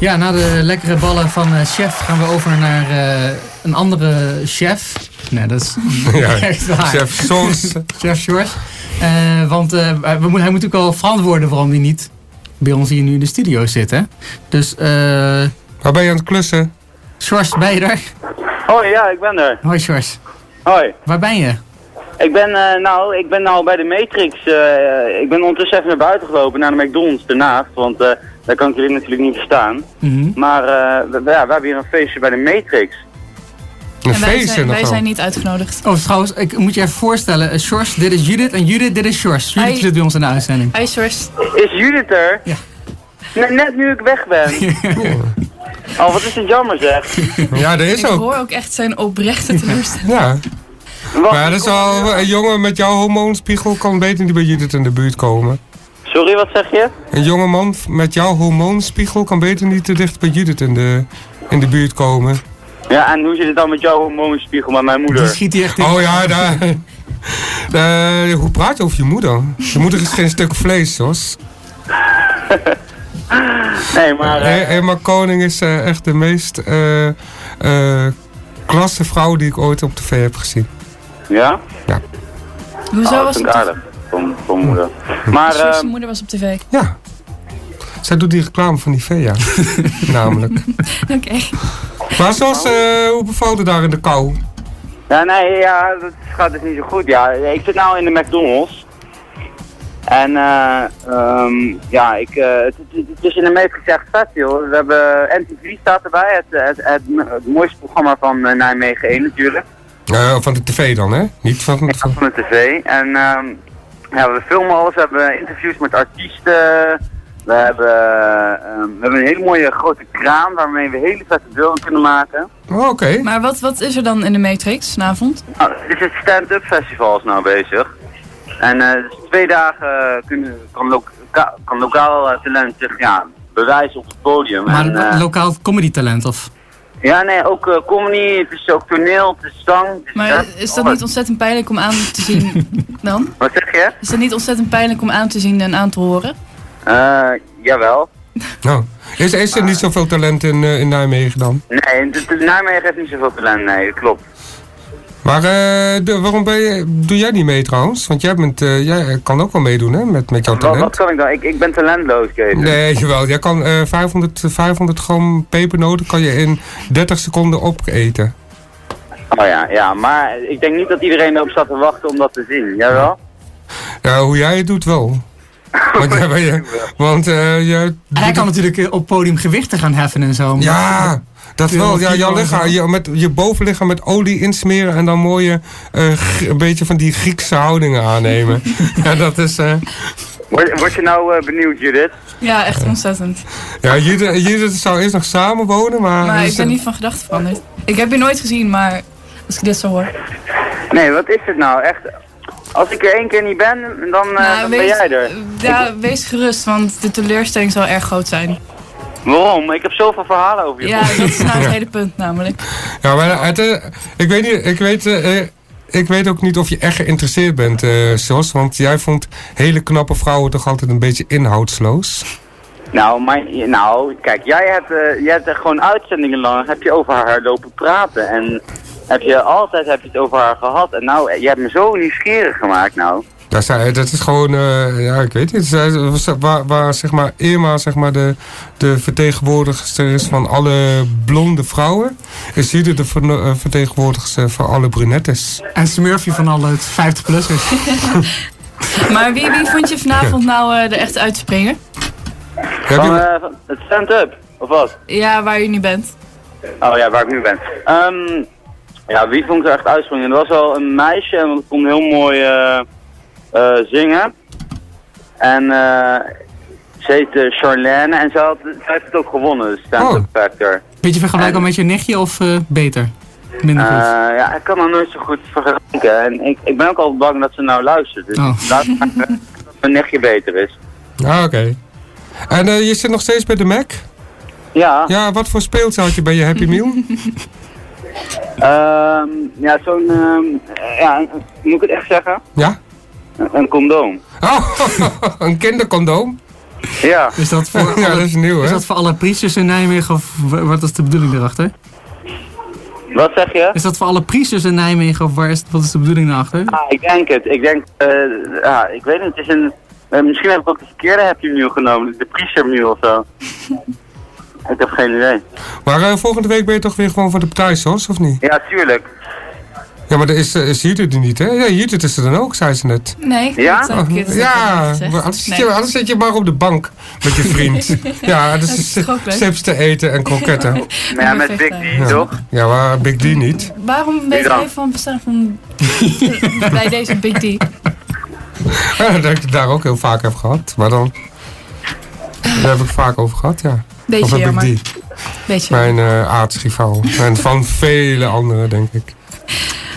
Speaker 2: Ja, na de lekkere ballen van eh, chef gaan we over naar eh, een andere chef. Nee, dat is
Speaker 4: Ja,
Speaker 2: echt waar.
Speaker 4: chef Sos.
Speaker 2: Chef George. Eh, want eh, we moet, hij moet ook wel verantwoorden waarom hij niet bij ons hier nu in de studio zit. Hè? Dus, eh
Speaker 4: Waar ben je aan het klussen?
Speaker 2: George, ben je er?
Speaker 6: Hoi, ja, ik ben er.
Speaker 2: Hoi George.
Speaker 6: Hoi.
Speaker 2: Waar ben je?
Speaker 6: Ik ben, eh, nou, ik ben nou bij de Matrix. eh, ik ben ondertussen even naar buiten gelopen, naar de McDonald's ernaast. Want eh, daar kan ik jullie natuurlijk niet verstaan.
Speaker 2: Mhm.
Speaker 6: Maar eh, we, ja, we hebben hier een feestje bij de Matrix.
Speaker 4: Een
Speaker 3: En wij
Speaker 4: feestje
Speaker 3: zijn, wij zijn niet uitgenodigd.
Speaker 2: Oh, trouwens, ik moet je even voorstellen. eh, George, dit is Judith en Judith, dit is George. Judith
Speaker 3: Hi.
Speaker 2: zit bij ons in de uitzending.
Speaker 3: Hi George.
Speaker 6: Is Judith er?
Speaker 2: Ja.
Speaker 6: Ne- net nu ik weg ben. oh, wat is het jammer zeg.
Speaker 4: Ja, dat is
Speaker 3: Ik
Speaker 4: ook.
Speaker 3: hoor ook echt zijn oprechte teleurstelling.
Speaker 4: Ja. Maar dat is
Speaker 6: ik kom-
Speaker 4: wel, een jongen met jouw hormoonspiegel kan beter niet bij Judith in de buurt komen.
Speaker 6: Sorry, wat zeg je?
Speaker 4: Een jonge man met jouw hormoonspiegel kan beter niet te dicht bij Judith in de, in de buurt komen.
Speaker 6: Ja, en hoe zit het dan met jouw hormoonspiegel met mijn
Speaker 2: Die
Speaker 6: moeder?
Speaker 2: schiet hier echt in.
Speaker 4: Oh ja, daar. Eh, hoe praat je over je moeder? Je moeder is geen stuk vlees, Jos.
Speaker 6: Nee, maar... eh,
Speaker 4: Emma Koning is eh, echt de meest eh eh, klasse vrouw die ik ooit op tv heb gezien.
Speaker 6: ja?
Speaker 3: Hoezo
Speaker 6: Oh, dat
Speaker 3: was het?
Speaker 6: Van, van moeder. Maar, eh,
Speaker 3: moeder was op tv.
Speaker 4: Ja. Zij doet die reclame van Nivea. Namelijk.
Speaker 3: Oké.
Speaker 4: Maar zoals, eh, hoe bevalt het daar in de kou?
Speaker 6: Ja, nee, ja, dat gaat dus niet zo goed. Ja, ik zit nou in de McDonald's. En eh, ehm, ja, ik, eh, het, het- is in de Matrix echt vet, joh. We hebben NTV staat erbij, het, het, het, het mooiste programma van Nijmegen 1 natuurlijk.
Speaker 4: Van de tv dan, hè? Niet van...
Speaker 6: Ja,
Speaker 4: van...
Speaker 6: van de tv. En ehm, ja, we filmen alles, we hebben interviews met artiesten. We hebben, ehm, we hebben een hele mooie grote kraan waarmee we hele vette beelden kunnen maken.
Speaker 4: Oh, Oké.
Speaker 3: Maar wat, wat is er dan in de Matrix vanavond?
Speaker 6: Nou, het is het stand-up festival is nou bezig. En eh, dus twee dagen kunnen, kan, loka kan lokaal eh, talent zich ja, bewijzen op het podium.
Speaker 2: Maar
Speaker 6: en, eh,
Speaker 2: lokaal comedy talent of?
Speaker 6: Ja, nee, ook eh, comedy, het is ook toneel, het is zang. Het is
Speaker 3: Maar is dat niet ontzettend pijnlijk om aan te zien dan?
Speaker 6: Wat zeg je?
Speaker 3: Is dat niet ontzettend pijnlijk om aan te zien en aan te horen?
Speaker 6: Eh, jawel.
Speaker 4: Nou, is, is er niet zoveel talent in, eh, in Nijmegen dan?
Speaker 6: Nee, Nijmegen heeft niet zoveel talent, nee, dat klopt.
Speaker 4: Maar eh, de- waarom ben je, doe jij niet mee trouwens? Want jij, bent, eh, jij kan ook wel meedoen hè, met, met jouw
Speaker 6: Wat, wat
Speaker 4: talent.
Speaker 6: kan ik dan? Ik, ik ben talentloos, Kees.
Speaker 4: Nee, jawel. Jij kan eh 500, 500 gram pepernoten kan je in 30 seconden opeten.
Speaker 6: Oh ja, ja, maar ik denk niet dat iedereen erop staat te wachten om dat te zien. Jawel?
Speaker 4: Ja, hoe jij het doet wel. Want, jij want eh, je...
Speaker 2: Hij kan natuurlijk op podium gewichten gaan heffen en zo.
Speaker 4: Ja, dat wel. Ja, jouw lichaam, je, met je bovenlichaam met olie insmeren en dan mooie, eh, een beetje van die Griekse houdingen aannemen. ja, dat is... eh,
Speaker 6: Word, word je nou eh, benieuwd, Judith?
Speaker 3: Ja, echt ontzettend.
Speaker 4: ja, Judith, Judith zou eerst nog samen wonen, maar...
Speaker 3: Maar ik ben niet van gedachten veranderd. Ik heb je nooit gezien, maar als ik dit zo hoor.
Speaker 6: Nee, wat is het nou? Echt, als ik er één keer niet ben, dan,
Speaker 3: Nou,
Speaker 6: dan
Speaker 3: wees,
Speaker 6: ben jij er.
Speaker 3: Ja, wees gerust, want de teleurstelling zal erg groot zijn.
Speaker 6: Waarom? Ik heb zoveel verhalen over je.
Speaker 3: Ja, dat is nou het hele punt namelijk.
Speaker 4: Ja, maar het, eh, ik weet niet, ik weet... eh, eh, ik weet ook niet of je echt geïnteresseerd bent, eh Jos. Want jij vond hele knappe vrouwen toch altijd een beetje inhoudsloos.
Speaker 6: Nou, maar, nou, kijk, jij hebt, eh, jij hebt er gewoon uitzendingen lang, heb je over haar lopen praten. En heb je altijd heb je het over haar gehad. En nou, eh, je hebt me zo nieuwsgierig gemaakt nou.
Speaker 4: Dat is, dat is gewoon, eh, ja, ik weet niet. Waar, waar zeg maar, Irma zeg maar, de, de vertegenwoordigster is van alle blonde vrouwen, is Judith de eh, vertegenwoordigster van alle brunettes.
Speaker 2: En Smurfje van alle 50-plussers.
Speaker 3: Maar wie, wie vond je vanavond nou eh, de echte uitspringer?
Speaker 6: Van, eh, het stand-up, of wat?
Speaker 3: Ja, waar je nu bent.
Speaker 6: Oh ja, waar ik nu ben. Ehm, ja, wie vond ik er echt uitspringen? Er was wel een meisje en dat kon heel mooi zingen. En eh ze heet eh, Charlène en ze, had, ze heeft het ook gewonnen, de stand-up
Speaker 4: Oh.
Speaker 6: factor.
Speaker 2: Beetje vergelijkbaar met je nichtje of eh, beter? Minder
Speaker 6: Eh,
Speaker 2: goed.
Speaker 6: ja, ik kan dat nooit zo goed vergelijken. En ik, ik ben ook altijd bang dat ze nou luistert. Dus
Speaker 2: Oh.
Speaker 6: laat maar dat mijn nichtje beter is.
Speaker 4: ah, oké. En eh, je zit nog steeds bij de Mac?
Speaker 6: Ja,
Speaker 4: Ja, wat voor speeltje had je bij je Happy Meal?
Speaker 6: ehm, ja zo'n, ehm, ja, moet ik het echt zeggen?
Speaker 4: Ja?
Speaker 6: Een, condoom.
Speaker 4: Oh, een kindercondoom?
Speaker 6: Ja.
Speaker 2: Is dat voor
Speaker 4: Ja,
Speaker 2: alle,
Speaker 4: dat is nieuw,
Speaker 2: is dat voor alle priesters in Nijmegen of wa- wat is de bedoeling erachter?
Speaker 6: Wat zeg je?
Speaker 2: Is dat voor alle priesters in Nijmegen of waar is, wat is de bedoeling daarachter?
Speaker 6: Ah, ik denk het. Ik denk, eh, ja, ik weet niet. Het is een, eh, misschien heb ik ook de verkeerde Happy Meal genomen. De Priester Meal of zo. ik heb geen idee.
Speaker 4: Maar eh, volgende week ben je toch weer gewoon voor de partij, Jos, of niet?
Speaker 6: Ja, tuurlijk.
Speaker 4: Ja, maar er is, eh, is Judith er niet, hè? Ja, Judith is er dan ook, zei ze net.
Speaker 3: Nee,
Speaker 6: Ja?
Speaker 3: het
Speaker 4: Ja, anders, zit je, anders zit je maar op de bank met je vriend. ja,
Speaker 3: leuk?
Speaker 4: chips te eten en kroketten.
Speaker 6: Maar ja, met Big. D, toch?
Speaker 4: Ja, maar Big D niet.
Speaker 3: Waarom weet jij van bestaan van bij deze Big D?
Speaker 4: Ja, dat ik het daar ook heel vaak heb gehad. Maar dan... Daar heb ik vaak over gehad, ja. of
Speaker 3: Beetje
Speaker 4: heb
Speaker 3: jammer.
Speaker 4: ik die?
Speaker 3: Beetje.
Speaker 4: Mijn eh aardsrivaal. En van vele anderen, denk ik.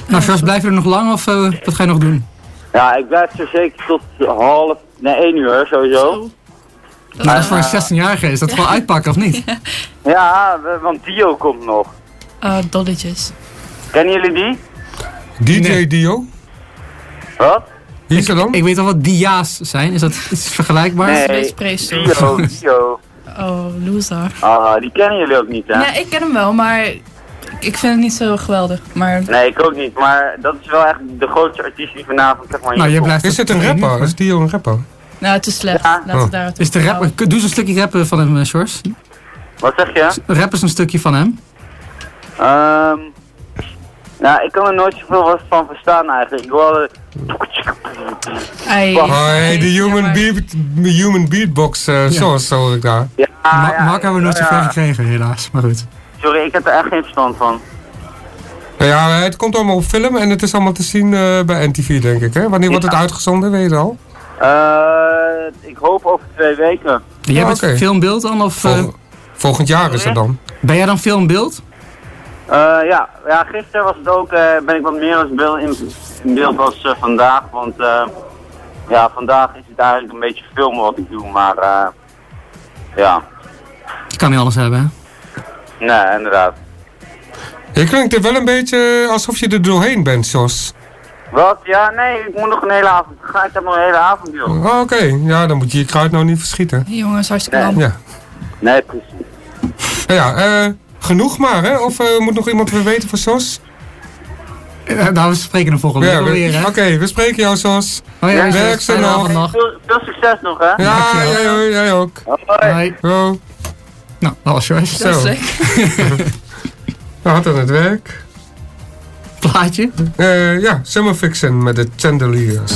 Speaker 2: Nou, Jos, blijf je er nog lang of eh, wat ga je nog doen?
Speaker 6: Ja, ik blijf er zeker tot half, nee, één uur sowieso.
Speaker 2: Nou, dat is voor een 16-jarige. Is dat wel uitpakken of niet?
Speaker 6: Ja, want Dio komt nog.
Speaker 3: Ah, dolletjes.
Speaker 6: Kennen jullie die?
Speaker 4: DJ
Speaker 2: Nee.
Speaker 4: Dio?
Speaker 6: Wat?
Speaker 4: Wie is er dan?
Speaker 2: Ik weet al wat dia's zijn. Is dat iets vergelijkbaars?
Speaker 6: Nee, Dio, Dio.
Speaker 3: Oh, loser.
Speaker 6: Ah, die kennen jullie ook niet, hè?
Speaker 3: Ja, ik ken hem wel, maar ik vind het niet zo geweldig. Maar
Speaker 6: Nee, ik ook niet. Maar dat is wel echt de grootste artiest die vanavond zeg maar
Speaker 2: Nou, je blijft
Speaker 4: Is het een rapper? Is Dio een rapper?
Speaker 3: nou, het is slecht.
Speaker 6: Ja.
Speaker 3: Laten we daar het
Speaker 2: Is de rap, doe eens een stukje rappen van hem, eh, Sjors.
Speaker 6: Wat zeg je?
Speaker 2: Rap is een stukje van hem.
Speaker 6: Ehm nou, ik kan er nooit zoveel wat van verstaan eigenlijk. Ik wilde...
Speaker 4: Oh, hey, de
Speaker 3: Ja,
Speaker 4: human, beat, human beatbox, eh zoals hoor ik daar.
Speaker 6: Ja,
Speaker 2: Ma
Speaker 6: ja,
Speaker 2: Mark hebben we nooit
Speaker 6: ja,
Speaker 2: zo ver gekregen, helaas. Maar goed.
Speaker 6: Sorry, ik heb er echt geen verstand van.
Speaker 4: Nou Ja, het komt allemaal op film en het is allemaal te zien eh, bij NTV, denk ik. Hè? Wanneer wordt het
Speaker 6: Ja.
Speaker 4: uitgezonden, weet je al?
Speaker 6: Eh, ik hoop over twee weken.
Speaker 2: Jij
Speaker 4: Oh,
Speaker 2: bent
Speaker 4: oké.
Speaker 2: filmbeeld dan? Of eh,
Speaker 4: Vol- volgend jaar is het dan.
Speaker 2: ben jij dan filmbeeld?
Speaker 6: Eh, ja, ja, gisteren was het ook, eh, ben ik wat meer als beeld in, in beeld als eh, vandaag. Want eh, ja, vandaag is het eigenlijk een beetje filmen wat ik doe. Maar eh, ja,
Speaker 2: Je kan niet alles hebben, hè?
Speaker 6: Nee, inderdaad.
Speaker 4: Je klinkt er wel een beetje alsof je er doorheen bent, Sos.
Speaker 6: Wat? Ja, nee, ik moet nog een hele avond. Ga ik heb nog een hele avond, joh.
Speaker 4: Oh, oké. Ja, dan moet je je kruid nou niet verschieten.
Speaker 3: Die jongens, hartstikke
Speaker 6: nee.
Speaker 4: Ja.
Speaker 6: Nee, precies.
Speaker 4: Ja, eh, genoeg maar, hè? Of eh, moet nog iemand weer weten van Sos?
Speaker 2: Eh, nou, we spreken de volgende
Speaker 7: ja,
Speaker 2: weer, hè?
Speaker 7: Oké, we spreken jou, Sos.
Speaker 2: Hoi,
Speaker 6: oh
Speaker 7: Werk ze.
Speaker 6: Veel succes nog, hè?
Speaker 7: Ja, jij, jij, ook.
Speaker 6: Hoi.
Speaker 2: Hoi. Nou, als
Speaker 3: je was
Speaker 7: zo.
Speaker 3: Dat
Speaker 7: Hard aan het werk.
Speaker 2: Plaatje?
Speaker 7: Uh, ja, Summer Fiction met de Chandeliers.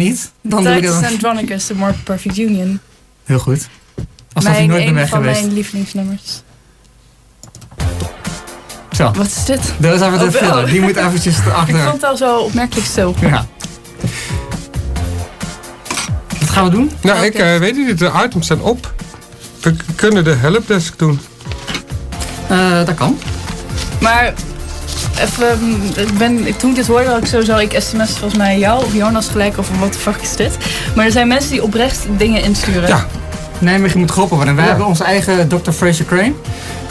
Speaker 2: Niet. Dan doe ik.
Speaker 3: Andronicus, The More Perfect Union.
Speaker 2: Heel goed. Als
Speaker 3: mijn,
Speaker 2: nooit meer
Speaker 3: een
Speaker 2: weg
Speaker 3: van
Speaker 2: geweest.
Speaker 3: mijn lievelingsnummers.
Speaker 2: Zo.
Speaker 3: Wat is dit?
Speaker 2: Dat is even de
Speaker 3: Oh,
Speaker 2: filler.
Speaker 3: wel.
Speaker 2: Die moet eventjes
Speaker 3: Ik
Speaker 2: erachter.
Speaker 3: vond het al zo opmerkelijk stil.
Speaker 2: Ja. Wat gaan we doen?
Speaker 4: Nou, ik eh, weet niet, de items zijn op. We kunnen de helpdesk doen.
Speaker 2: Eh, dat kan.
Speaker 3: Maar even, mm, ik ben, ik- toen ik dit hoorde, had ik sowieso, ik sms volgens mij jou of Jonas gelijk over wat de fuck is dit. Maar er zijn mensen die oprecht dingen insturen.
Speaker 4: Ja.
Speaker 2: Nijmegen moet geholpen worden. Wij
Speaker 4: Ja.
Speaker 2: hebben onze eigen Dr. Fraser Crane.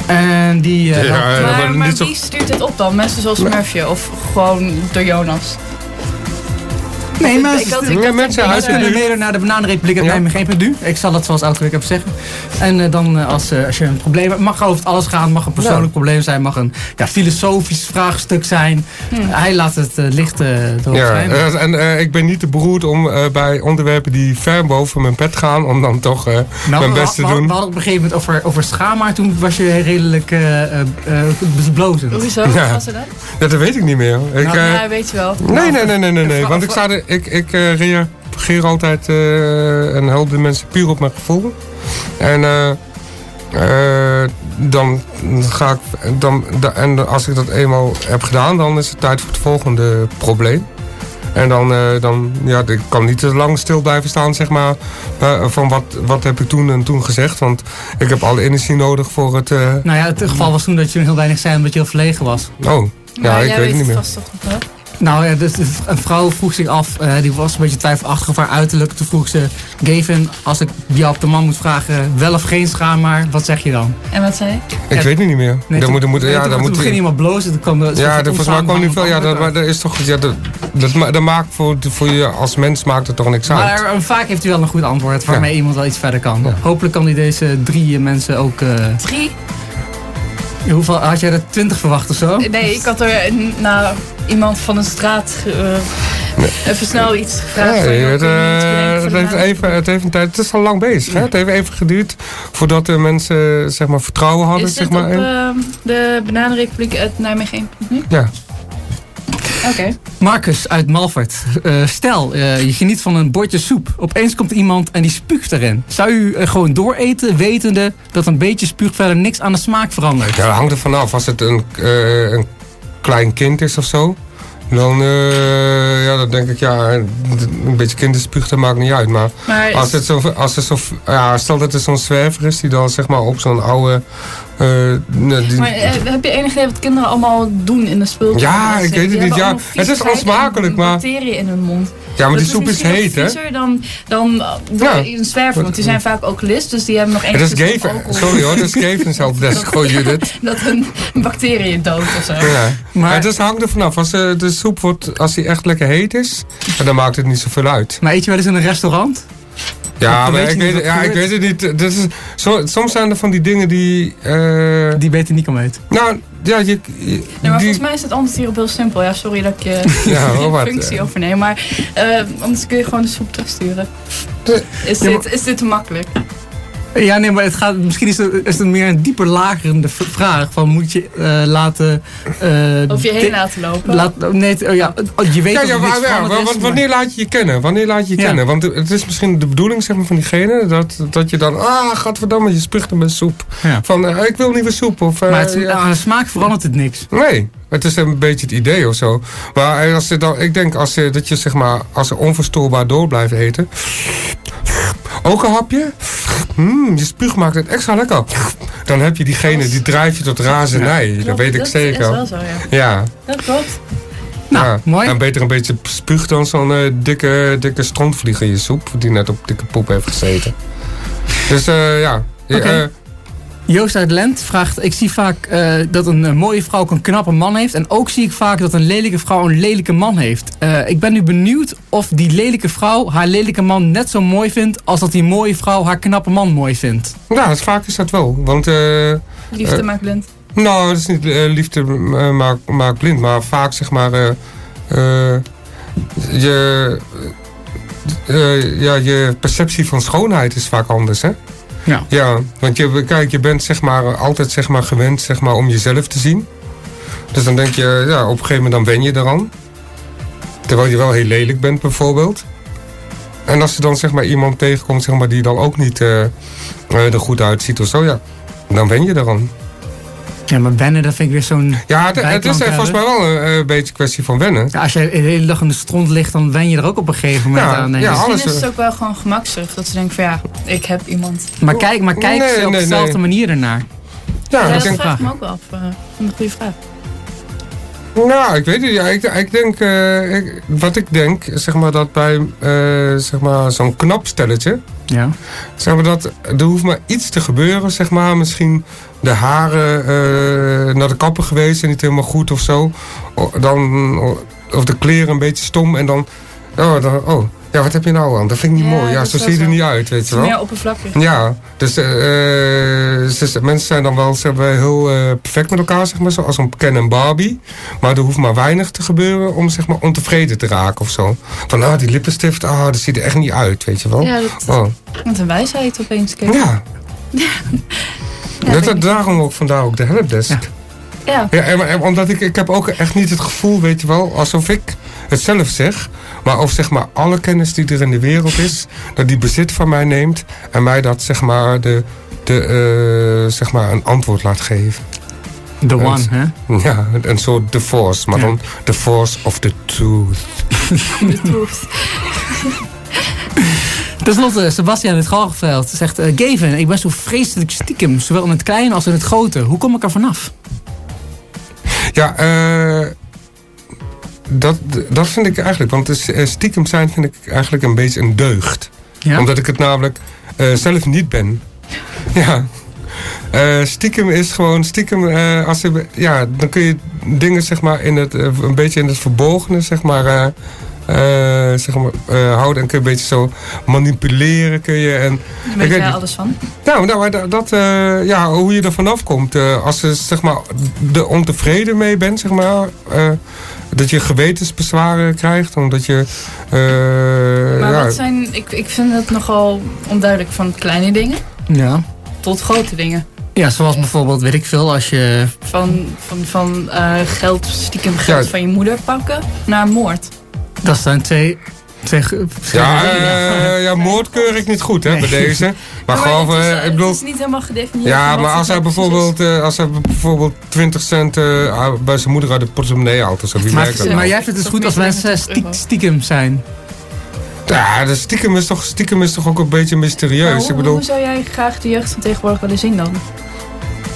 Speaker 2: En die... eh,
Speaker 4: Ja,
Speaker 3: Maar,
Speaker 4: maar
Speaker 3: maar
Speaker 4: niet zo-
Speaker 3: wie stuurt dit op dan? Mensen zoals Murphy of gewoon door Jonas?
Speaker 2: Nee, maar
Speaker 3: ik had, ik
Speaker 4: Ja,
Speaker 3: had
Speaker 4: mensen
Speaker 3: ik-
Speaker 4: uit-
Speaker 2: kunnen mailen naar de Bananenrepubliek
Speaker 4: Ja.
Speaker 2: Nijmegen.nu. Ik zal dat zoals elke week even zeggen. En eh, dan eh, als, eh, als je een probleem hebt, mag over het alles gaan. Mag een persoonlijk
Speaker 4: Ja.
Speaker 2: probleem zijn. Mag een ja, filosofisch vraagstuk zijn.
Speaker 3: Hmm.
Speaker 2: Hij laat het licht erop
Speaker 4: Ja,
Speaker 2: zijn.
Speaker 4: en eh, ik ben niet te beroerd om eh, bij onderwerpen die ver boven mijn pet gaan, om dan toch eh,
Speaker 2: Nou,
Speaker 4: mijn best te
Speaker 2: we, we,
Speaker 4: doen.
Speaker 2: hadden het op een gegeven moment over, over schaamhaar. Toen was je redelijk eh eh eh, blozend.
Speaker 3: Hoezo?
Speaker 4: Ja.
Speaker 3: Er
Speaker 4: dat weet ik niet meer. Ik,
Speaker 2: Nou,
Speaker 3: ja, weet je wel.
Speaker 4: nee, nee, nee, nee, nee, nee. Want ik, sta er, ik, ik eh, reageer altijd eh, en help de mensen puur op mijn gevoel. En eh, eh, dan ga ik, dan, da- en als ik dat eenmaal heb gedaan, dan is het tijd voor het volgende probleem. En dan, eh, dan ja, ik kan niet te lang stil blijven staan, zeg maar, van wat, wat heb ik toen en toen gezegd. Want ik heb alle energie nodig voor het, eh,
Speaker 2: Nou ja, het geval was toen dat je heel weinig zei omdat je heel verlegen was.
Speaker 4: oh, ja, ik
Speaker 3: jij
Speaker 4: weet het niet meer.
Speaker 3: vast toch?
Speaker 2: Nou ja, dus een vrouw vroeg zich af, eh, die was een beetje twijfelachtig over haar uiterlijk. Toen vroeg ze, Gavin, als ik jou op de man moet vragen, wel of geen schaamhaar, wat zeg je dan?
Speaker 3: En wat zei je?
Speaker 4: Ik
Speaker 2: Ja,
Speaker 4: weet het niet meer.
Speaker 2: Nee,
Speaker 4: dan moet, dan moet,
Speaker 2: nee,
Speaker 4: ja,
Speaker 2: toen,
Speaker 4: dan
Speaker 2: toen
Speaker 4: moet
Speaker 2: iemand blozen, toen kwam de
Speaker 4: Ja, de, volgens mij kwam nu veel. Ja, dat, maar dat is toch. Ja, dat, dat, ma- dat maakt voor, voor je als mens maakt het toch niks uit.
Speaker 2: Maar eh, vaak heeft hij wel een goed antwoord waarmee iemand wel iets verder kan.
Speaker 4: Ja.
Speaker 2: Hopelijk kan hij deze drie mensen ook... eh,
Speaker 3: Drie?
Speaker 2: Hoeveel, had jij er twintig verwacht of zo?
Speaker 3: Nee, ik had er een- naar iemand van de straat eh, even snel iets gevraagd.
Speaker 4: Ja, het, eh, het,
Speaker 3: de
Speaker 4: heeft even, het heeft een tijd. Het is al lang bezig. Hè? Het heeft even geduurd voordat de mensen zeg maar, vertrouwen hadden.
Speaker 3: Is
Speaker 4: zeg
Speaker 3: dit
Speaker 4: maar,
Speaker 3: op
Speaker 4: in-
Speaker 3: ehm, de Bananenrepubliek uit Nijmegen 1.nu?
Speaker 4: Ja.
Speaker 3: Oké.
Speaker 2: Marcus uit Malvert. Eh, stel, eh, je geniet van een bordje soep. Opeens komt iemand en die spuugt erin. Zou u er gewoon dooreten, wetende dat een beetje spuug verder niks aan de smaak verandert?
Speaker 4: Ja, dat hangt er vanaf. Als het een, eh, een klein kind is of zo. Dan, eh, ja, dan denk ik, ja, een beetje kinderspuug, dat maakt niet uit. Maar
Speaker 3: Maar
Speaker 4: als
Speaker 3: is-
Speaker 4: het zo, als het zo, ja, stel dat het zo'n zwerver is die dan zeg maar op zo'n oude... eh, die-
Speaker 3: maar, eh, heb je enig idee wat kinderen allemaal doen in de speeltuin?
Speaker 4: Ja, ik weet het niet, ja. Het is onsmakelijk, maar-
Speaker 3: bacteriën in hun mond.
Speaker 4: ja, maar
Speaker 3: Dat
Speaker 4: die soep is heet, hè?
Speaker 3: viezer dan, dan eh, door
Speaker 4: Ja.
Speaker 3: een zwerver, want die zijn vaak alcoholist, dus die hebben nog
Speaker 4: Het
Speaker 3: enigszins
Speaker 4: is
Speaker 3: alcohol.
Speaker 4: sorry hoor, dat is Gavin zelf best gewoon Judith.
Speaker 3: Dat een bacteriën dood of zo.
Speaker 4: Ja.
Speaker 2: Maar-
Speaker 4: het is, hangt er vanaf. Als de soep wordt, als die echt lekker heet is, dan maakt het niet zoveel uit.
Speaker 2: Maar eet je wel eens in een restaurant?
Speaker 4: Ja, maar ik
Speaker 2: niet
Speaker 4: weet, ja, ik weet het niet. Dat is, zo, soms zijn er van die dingen die... eh,
Speaker 2: Die beter niet kan eten.
Speaker 4: nou, ja, je... je-
Speaker 3: Nee, maar
Speaker 4: die,
Speaker 3: volgens mij is het antwoord hierop heel simpel. Ja, sorry dat ik je
Speaker 4: Ja,
Speaker 3: functie overneem. Maar eh, anders kun je gewoon de soep terugsturen.
Speaker 4: De-
Speaker 3: Is,
Speaker 2: Ja,
Speaker 3: dit, is dit te makkelijk?
Speaker 2: Ja, nee, maar het gaat, misschien is het, is het meer een dieper lagerende vraag. Van moet je eh, laten... eh,
Speaker 3: Of je heen laten lopen?
Speaker 2: Laat, nee, het- oh ja, oh, je weet
Speaker 4: ja, ja, ja,
Speaker 2: is, maar-
Speaker 4: wanneer laat je je kennen? Wanneer laat je je
Speaker 2: Ja.
Speaker 4: kennen? Want het is misschien de bedoeling zeg maar, van diegene dat, dat je dan... Ah, gadverdamme, je spuugt hem met soep.
Speaker 2: Ja.
Speaker 4: Van, eh, ik wil nieuwe soep. Of, eh,
Speaker 2: Maar het,
Speaker 4: ja.
Speaker 2: aan de smaak verandert het niks.
Speaker 4: Nee, het is een beetje het idee of zo. Maar als je dan, ik denk als je, dat je zeg maar, als ze onverstoorbaar door blijft eten. Ook een hapje. Mm, je spuug maakt het extra lekker. Dan heb je diegene, die drijf je tot razernij. dat weet ik
Speaker 3: dat
Speaker 4: zeker.
Speaker 3: is wel zo, ja.
Speaker 4: Ja,
Speaker 3: Dat klopt.
Speaker 2: Nou,
Speaker 4: ja.
Speaker 2: mooi.
Speaker 4: En beter een beetje spuug dan zo'n eh, dikke, dikke strontvlieg in je soep. Die net op dikke poep heeft gezeten. Dus eh, ja. Eh,
Speaker 2: Joost uit Lent vraagt: Ik zie vaak eh, dat een eh, mooie vrouw ook een knappe man heeft. En ook zie ik vaak dat een lelijke vrouw een lelijke man heeft. Eh, ik ben nu benieuwd of die lelijke vrouw haar lelijke man net zo mooi vindt. als dat die mooie vrouw haar knappe man mooi vindt.
Speaker 4: ja, dat- vaak is dat wel. Want eh,
Speaker 3: Liefde maakt blind.
Speaker 4: Nou, het is niet liefde maakt maakt blind, maar vaak zeg maar. eh, eh, je, eh, ja, je perceptie van schoonheid is vaak anders, hè?
Speaker 2: Ja.
Speaker 4: Ja, want je, kijk, je bent zeg maar, altijd zeg maar, gewend zeg maar, om jezelf te zien. Dus dan denk je, ja, op een gegeven moment dan wen je eraan. Terwijl je wel heel lelijk bent, bijvoorbeeld. en als je dan zeg maar iemand tegenkomt zeg maar, die dan ook niet eh, eh, er goed uitziet of zo, ja, dan wen je eraan.
Speaker 2: Ja, maar wennen, dat vind ik weer zo'n...
Speaker 4: Ja, het, het is eh, volgens mij wel een eh, beetje kwestie van wennen.
Speaker 2: Ja, als je de hele dag in de stront ligt, dan wen je er ook op een gegeven moment
Speaker 4: Ja,
Speaker 2: aan.
Speaker 4: ja, alles,
Speaker 3: Misschien is
Speaker 4: eh.
Speaker 3: het ook wel gewoon gemakzucht. Dat ze denken van ja, ik heb iemand.
Speaker 2: Maar kijk, maar kijk
Speaker 4: Nee,
Speaker 2: ze op
Speaker 4: nee,
Speaker 2: dezelfde
Speaker 4: nee.
Speaker 2: manier ernaar.
Speaker 4: Ja,
Speaker 3: dat
Speaker 4: denk,
Speaker 3: vraag ik me ook wel af. eh, een goede vraag.
Speaker 4: nou, ik weet het. Ja, ik, ik denk, eh, ik- wat ik denk, zeg maar dat bij eh, zeg maar, zo'n knap stelletje,
Speaker 2: Ja.
Speaker 4: zeg maar dat er hoeft maar iets te gebeuren, zeg maar. Misschien de haren eh, naar de kapper geweest en niet helemaal goed of zo. Dan, of de kleren een beetje stom en dan, oh, dan, oh ja, wat heb je nou aan? Dat vind ik niet
Speaker 3: Ja,
Speaker 4: mooi. Ja, zo
Speaker 3: is
Speaker 4: zie je er niet uit, weet je wel.
Speaker 3: meer oppervlakkig.
Speaker 4: Ja, dus ze- mensen zijn dan wel ze hebben heel perfect met elkaar, zeg maar, zoals een Ken en Barbie. Maar er hoeft maar weinig te gebeuren om zeg maar ontevreden te raken of zo. Van, ah, die lippenstift, ah, dat ziet er echt niet uit, weet je wel.
Speaker 3: Ja, dat,
Speaker 4: Oh,
Speaker 3: Wat een wijsheid opeens. Kijk.
Speaker 4: ja.
Speaker 3: Ja,
Speaker 4: dat,
Speaker 3: ik.
Speaker 4: daarom ook vandaar ook de helpdesk.
Speaker 2: Ja.
Speaker 4: Ja.
Speaker 3: Ja.
Speaker 4: en, en omdat ik, ik heb ook echt niet het gevoel, weet je wel, alsof ik het zelf zeg. Maar of zeg maar alle kennis die er in de wereld is, dat die bezit van mij neemt. En mij dat zeg maar, de, de, eh, zeg maar een antwoord laat geven.
Speaker 2: The
Speaker 4: Ja,
Speaker 2: one, hè?
Speaker 4: Ja, een soort The Force, maar
Speaker 2: Ja.
Speaker 4: dan The Force of the Truth.
Speaker 3: De troef.
Speaker 2: Ten slotte, Sebastian uit Galgenveld zegt... Gavin, ik ben zo vreselijk stiekem, zowel in het kleine als in het grote. Hoe kom ik er vanaf?
Speaker 4: Ja, eh, dat, dat vind ik eigenlijk, want het eh, stiekem zijn vind ik eigenlijk een beetje een deugd.
Speaker 2: Ja?
Speaker 4: Omdat ik het namelijk eh, zelf niet ben. Ja. Eh, stiekem is gewoon stiekem. als je, ja, dan kun je dingen zeg maar in het, een beetje in het verborgene zeg maar, zeg maar eh, houden en kun je een beetje zo manipuleren kun je en
Speaker 3: Daar weet jij
Speaker 4: niet.
Speaker 3: alles van.
Speaker 4: nou, nou maar dat, dat, eh, ja, hoe je er vanaf komt. eh, als je zeg maar er ontevreden mee bent, zeg maar. eh, dat je gewetensbezwaren krijgt, omdat je. eh,
Speaker 3: Maar
Speaker 4: ja,
Speaker 3: wat zijn, ik, ik vind het nogal onduidelijk van kleine dingen
Speaker 2: Ja.
Speaker 3: tot grote dingen.
Speaker 2: Ja, zoals bijvoorbeeld, weet ik veel, als je...
Speaker 3: Van, van, van eh, geld, stiekem geld
Speaker 4: Ja.
Speaker 3: van je moeder pakken naar moord.
Speaker 2: Dat zijn twee... twee
Speaker 4: ja,
Speaker 2: verschillende dingen.
Speaker 4: eh, ja, moord keur ik niet goed hè,
Speaker 2: Nee.
Speaker 4: bij deze. Maar,
Speaker 3: Maar
Speaker 4: gewoon,
Speaker 3: het, is,
Speaker 4: eh, ik bedoel.
Speaker 3: het is niet helemaal gedefinieerd.
Speaker 4: Ja, maar als hij bijvoorbeeld, eh, als hij bijvoorbeeld 20 cent eh, bij zijn moeder uit de portemonnee haalt of zo, wie
Speaker 2: Maar,
Speaker 4: dat
Speaker 2: maar jij vindt het goed als mensen
Speaker 3: 25
Speaker 2: stiek-
Speaker 3: euro.
Speaker 2: stiekem zijn.
Speaker 4: Ja, de stiekem is, toch, stiekem is toch ook een beetje
Speaker 3: Maar
Speaker 4: mysterieus.
Speaker 3: hoe,
Speaker 4: ik bedoel,
Speaker 3: hoe zou jij graag de jeugd van tegenwoordig willen zien dan?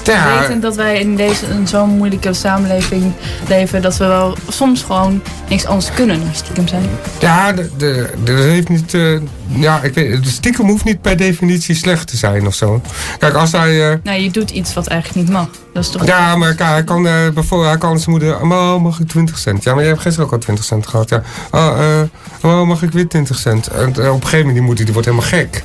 Speaker 3: Wetend dat wij in, deze, in zo'n moeilijke samenleving leven, dat we wel soms gewoon niks anders kunnen dan stiekem zijn.
Speaker 4: Ja, de, de, de- dat heeft niet. eh, ja, ik weet, de stiekem hoeft niet per definitie slecht te zijn of zo. Kijk, als hij. eh,
Speaker 3: Nou, je doet iets wat eigenlijk niet mag. Dat is toch...
Speaker 4: ja, maar kijk, hij kan eh, bijvoorbeeld, hij kan zijn moeder. Oh, mag ik 20 cent? Ja, maar je hebt gisteren ook al 20 cent gehad. Ja. Oh, oh, mag ik weer 20 cent? En op een gegeven moment die moeder die wordt helemaal gek.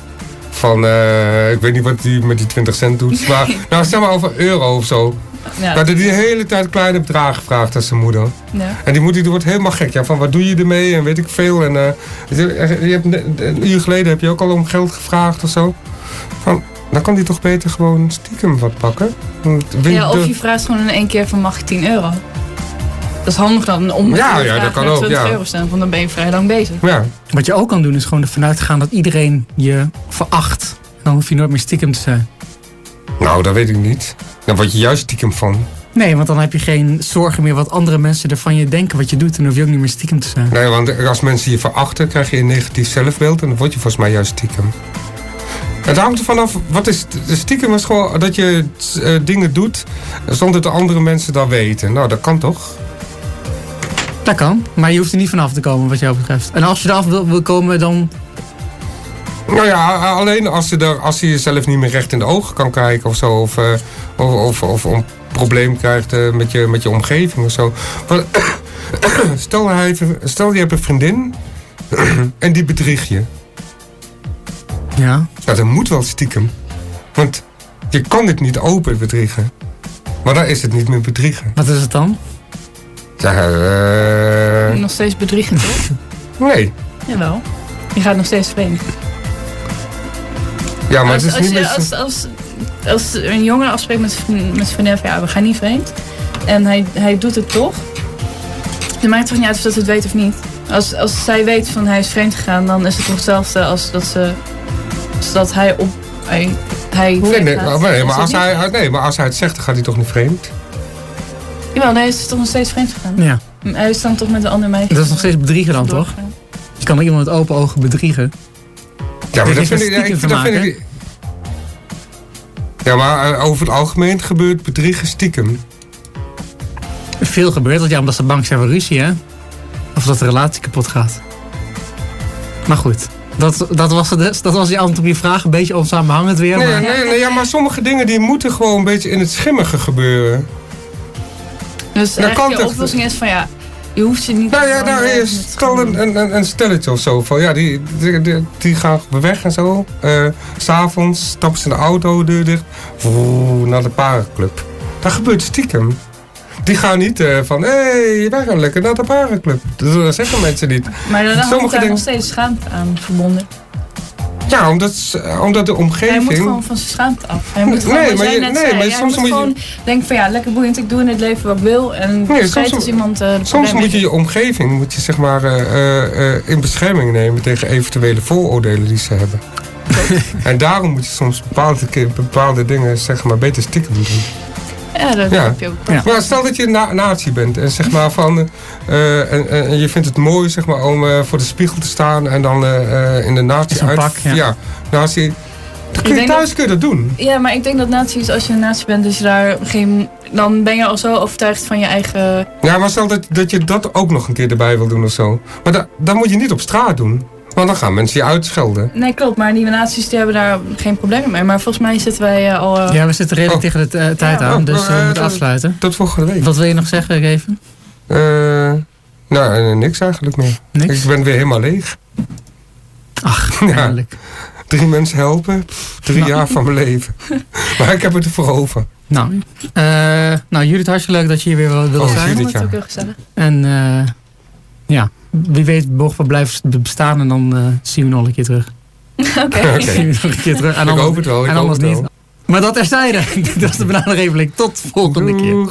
Speaker 4: Van, eh, ik weet niet wat hij met die 20 cent doet. Maar, nou, stel maar over euro of zo.
Speaker 3: Ja,
Speaker 4: Maar die de hele tijd kleine bedragen vraagt aan zijn moeder.
Speaker 3: ja.
Speaker 4: En die moeder die wordt helemaal gek. Ja, van wat doe je ermee en weet ik veel. En eh, je, je hebt, een uur geleden heb je ook al om geld gevraagd of zo. Van, dan kan die toch beter gewoon stiekem wat pakken.
Speaker 3: Ja, of je vraagt gewoon in één keer van mag ik 10 euro? Dat is handig dan om
Speaker 4: Ja,
Speaker 3: te
Speaker 4: ja, dat kan ook,
Speaker 3: 20
Speaker 4: ja.
Speaker 3: euro staan, want dan ben je vrij lang bezig.
Speaker 4: ja.
Speaker 2: Wat je ook kan doen is gewoon ervan uitgaan dat iedereen je veracht. Dan hoef je nooit meer stiekem te zijn.
Speaker 4: Nou, dat weet ik niet. Dan word je juist stiekem van.
Speaker 2: Nee, want dan heb je geen zorgen meer wat andere mensen er van je denken wat je doet. En dan hoef je ook niet meer stiekem te zijn.
Speaker 4: Nee, want als mensen je verachten, krijg je een negatief zelfbeeld. En dan word je volgens mij juist stiekem. Het hangt ervan af, wat is stiekem is gewoon dat je eh, dingen doet zonder dat andere mensen dat weten. Nou, dat kan toch?
Speaker 2: Dat kan, maar je hoeft er niet vanaf te komen wat jou betreft. En als je eraf wil, wil komen, dan...
Speaker 4: Nou ja, alleen als je, er, als je jezelf niet meer recht in de ogen kan kijken of zo. Of, eh, of, of, of een probleem krijgt eh, met, je, met je omgeving of zo. Maar, stel, hij heeft stel je hebt een vriendin en die bedriegt je.
Speaker 2: Ja.
Speaker 4: Nou, dat moet wel stiekem. Want je kan dit niet open bedriegen. Maar dan is het niet meer bedriegen.
Speaker 2: Wat is het dan?
Speaker 4: Ja, eh,
Speaker 3: Nog steeds bedriegen, toch?
Speaker 4: nee.
Speaker 3: Jawel. Je gaat nog steeds vreemd.
Speaker 4: Ja, maar
Speaker 3: als,
Speaker 4: het is
Speaker 3: als,
Speaker 4: niet
Speaker 3: je, als, als, als een jongen afspreekt met, zijn- met vriendin van ja, we gaan niet vreemd. En hij, hij doet het toch. Dan maakt het toch niet uit of dat het weet of niet. Als, als zij weet van hij is vreemd gegaan, dan is het toch hetzelfde als dat ze. Als dat hij op. Hij, hij
Speaker 4: Nee, maar, nee, maar als hij- nee, maar als hij het zegt, dan gaat hij toch niet vreemd?
Speaker 3: Jawel, nee, hij is toch nog steeds vreemd gegaan.
Speaker 2: Ja,
Speaker 3: Hij is dan toch met een ander meisje.
Speaker 2: dat is nog steeds bedriegen dan, toch? Je kan iemand met open ogen bedriegen.
Speaker 4: Ja, maar dat
Speaker 2: heeft
Speaker 4: vind ik, ja, ik, dat
Speaker 2: te
Speaker 4: vind ik... Ja, maar eh, over het algemeen gebeurt bedriegen stiekem.
Speaker 2: Veel gebeurt dat, ja, omdat ze bang zijn voor ruzie, hè? Of dat de relatie kapot gaat. Maar goed, dat, dat, was, het, dus. dat was je antwoord op je vraag. Een beetje onsamenhangend weer.
Speaker 4: Nee,
Speaker 2: maar...
Speaker 4: nee, nee, ja, maar sommige dingen die moeten gewoon een beetje in het schimmige gebeuren.
Speaker 3: Dus
Speaker 4: kan toch-
Speaker 3: oplossing is van ja, je hoeft je niet.
Speaker 4: Nou ja, nou,
Speaker 3: met
Speaker 4: stel een, een, een- stelletje of zo. Van, ja, die, die, die, die gaan weg en zo. S S'avonds stappen ze in de auto, deur dicht. Woe, naar de parenclub. Dat gebeurt stiekem. Die gaan niet eh, van, hé, hey, wij gaan lekker naar de parenclub. Dat zeggen mensen niet.
Speaker 3: Maar hangt daar
Speaker 4: dingen-
Speaker 3: nog steeds schaamte aan verbonden.
Speaker 4: Ja, omdat, omdat de
Speaker 3: Hij moet
Speaker 4: omgeving...
Speaker 3: gewoon van zijn schaamte af. Hij moet gewoon,
Speaker 4: Nee, maar je-
Speaker 3: net
Speaker 4: nee,
Speaker 3: zei,
Speaker 4: maar soms
Speaker 3: moet
Speaker 4: je-
Speaker 3: gewoon denken van ja, lekker boeiend, ik doe in het leven wat ik wil. En
Speaker 4: Nee, soms-
Speaker 3: als iemand eh,
Speaker 4: Soms moet je je omgeving moet je, zeg maar, eh, eh, eh, in bescherming nemen tegen eventuele vooroordelen die ze hebben. en daarom moet je soms bepaalde, bepaalde dingen zeg maar, beter stiekem doen.
Speaker 3: Ja, dat
Speaker 4: Ja.
Speaker 3: heb je ook.
Speaker 2: Ja.
Speaker 4: Maar stel dat je een na nazi bent en, zeg maar, van, eh, en, en je vindt het mooi zeg maar, om eh, voor de spiegel te staan en dan eh, eh, in de nazi
Speaker 2: Zo'n
Speaker 4: uit...
Speaker 2: pak, ja.
Speaker 4: nazi, dan kun je
Speaker 3: denk
Speaker 4: thuis
Speaker 3: dat-
Speaker 4: kun je dat doen.
Speaker 3: Ja, maar ik denk dat nazi's, als je een nazi bent, dus je daar geen, dan ben je al zo overtuigd van je eigen...
Speaker 4: Ja, maar stel dat, dat je dat ook nog een keer erbij wil doen of zo. Maar da, dat moet je niet op straat doen. Want dan gaan mensen je uitschelden.
Speaker 3: Nee, klopt, maar die nazi's die hebben daar geen probleem mee. Maar volgens mij zitten wij eh, al... eh,
Speaker 2: Ja, we zitten redelijk
Speaker 4: Oh.
Speaker 2: tegen de eh, tijd
Speaker 3: Ja.
Speaker 2: aan,
Speaker 4: Oh,
Speaker 2: dus we
Speaker 4: eh,
Speaker 2: moeten afsluiten.
Speaker 4: Tot volgende week.
Speaker 2: Wat wil je nog zeggen, even?
Speaker 4: Eh, nou, niks eigenlijk meer.
Speaker 2: Niks?
Speaker 4: Ik ben weer helemaal leeg.
Speaker 2: Ach,
Speaker 4: Ja. Drie mensen helpen. Pff, drie
Speaker 2: Nou.
Speaker 4: jaar van mijn leven. maar ik heb het ervoor over.
Speaker 2: Nou, eh nou, Judith, hartstikke leuk dat je hier weer wilde
Speaker 4: Oh,
Speaker 2: zijn.
Speaker 4: Judith.
Speaker 3: dat is
Speaker 4: ja.
Speaker 3: ook heel gezellig.
Speaker 2: En eh, ja, wie weet mogen we blijven bestaan en dan eh, zien we nog een keer terug.
Speaker 3: Oké.
Speaker 2: Zien we nog een keer terug. En
Speaker 4: Ik
Speaker 2: anders,
Speaker 4: hoop het wel. Ik
Speaker 2: en
Speaker 4: hoop
Speaker 2: anders
Speaker 4: het
Speaker 2: niet.
Speaker 4: wel.
Speaker 2: Maar dat terzijde. Dit was de Bananenrepubliek. Tot volgende keer. Doei.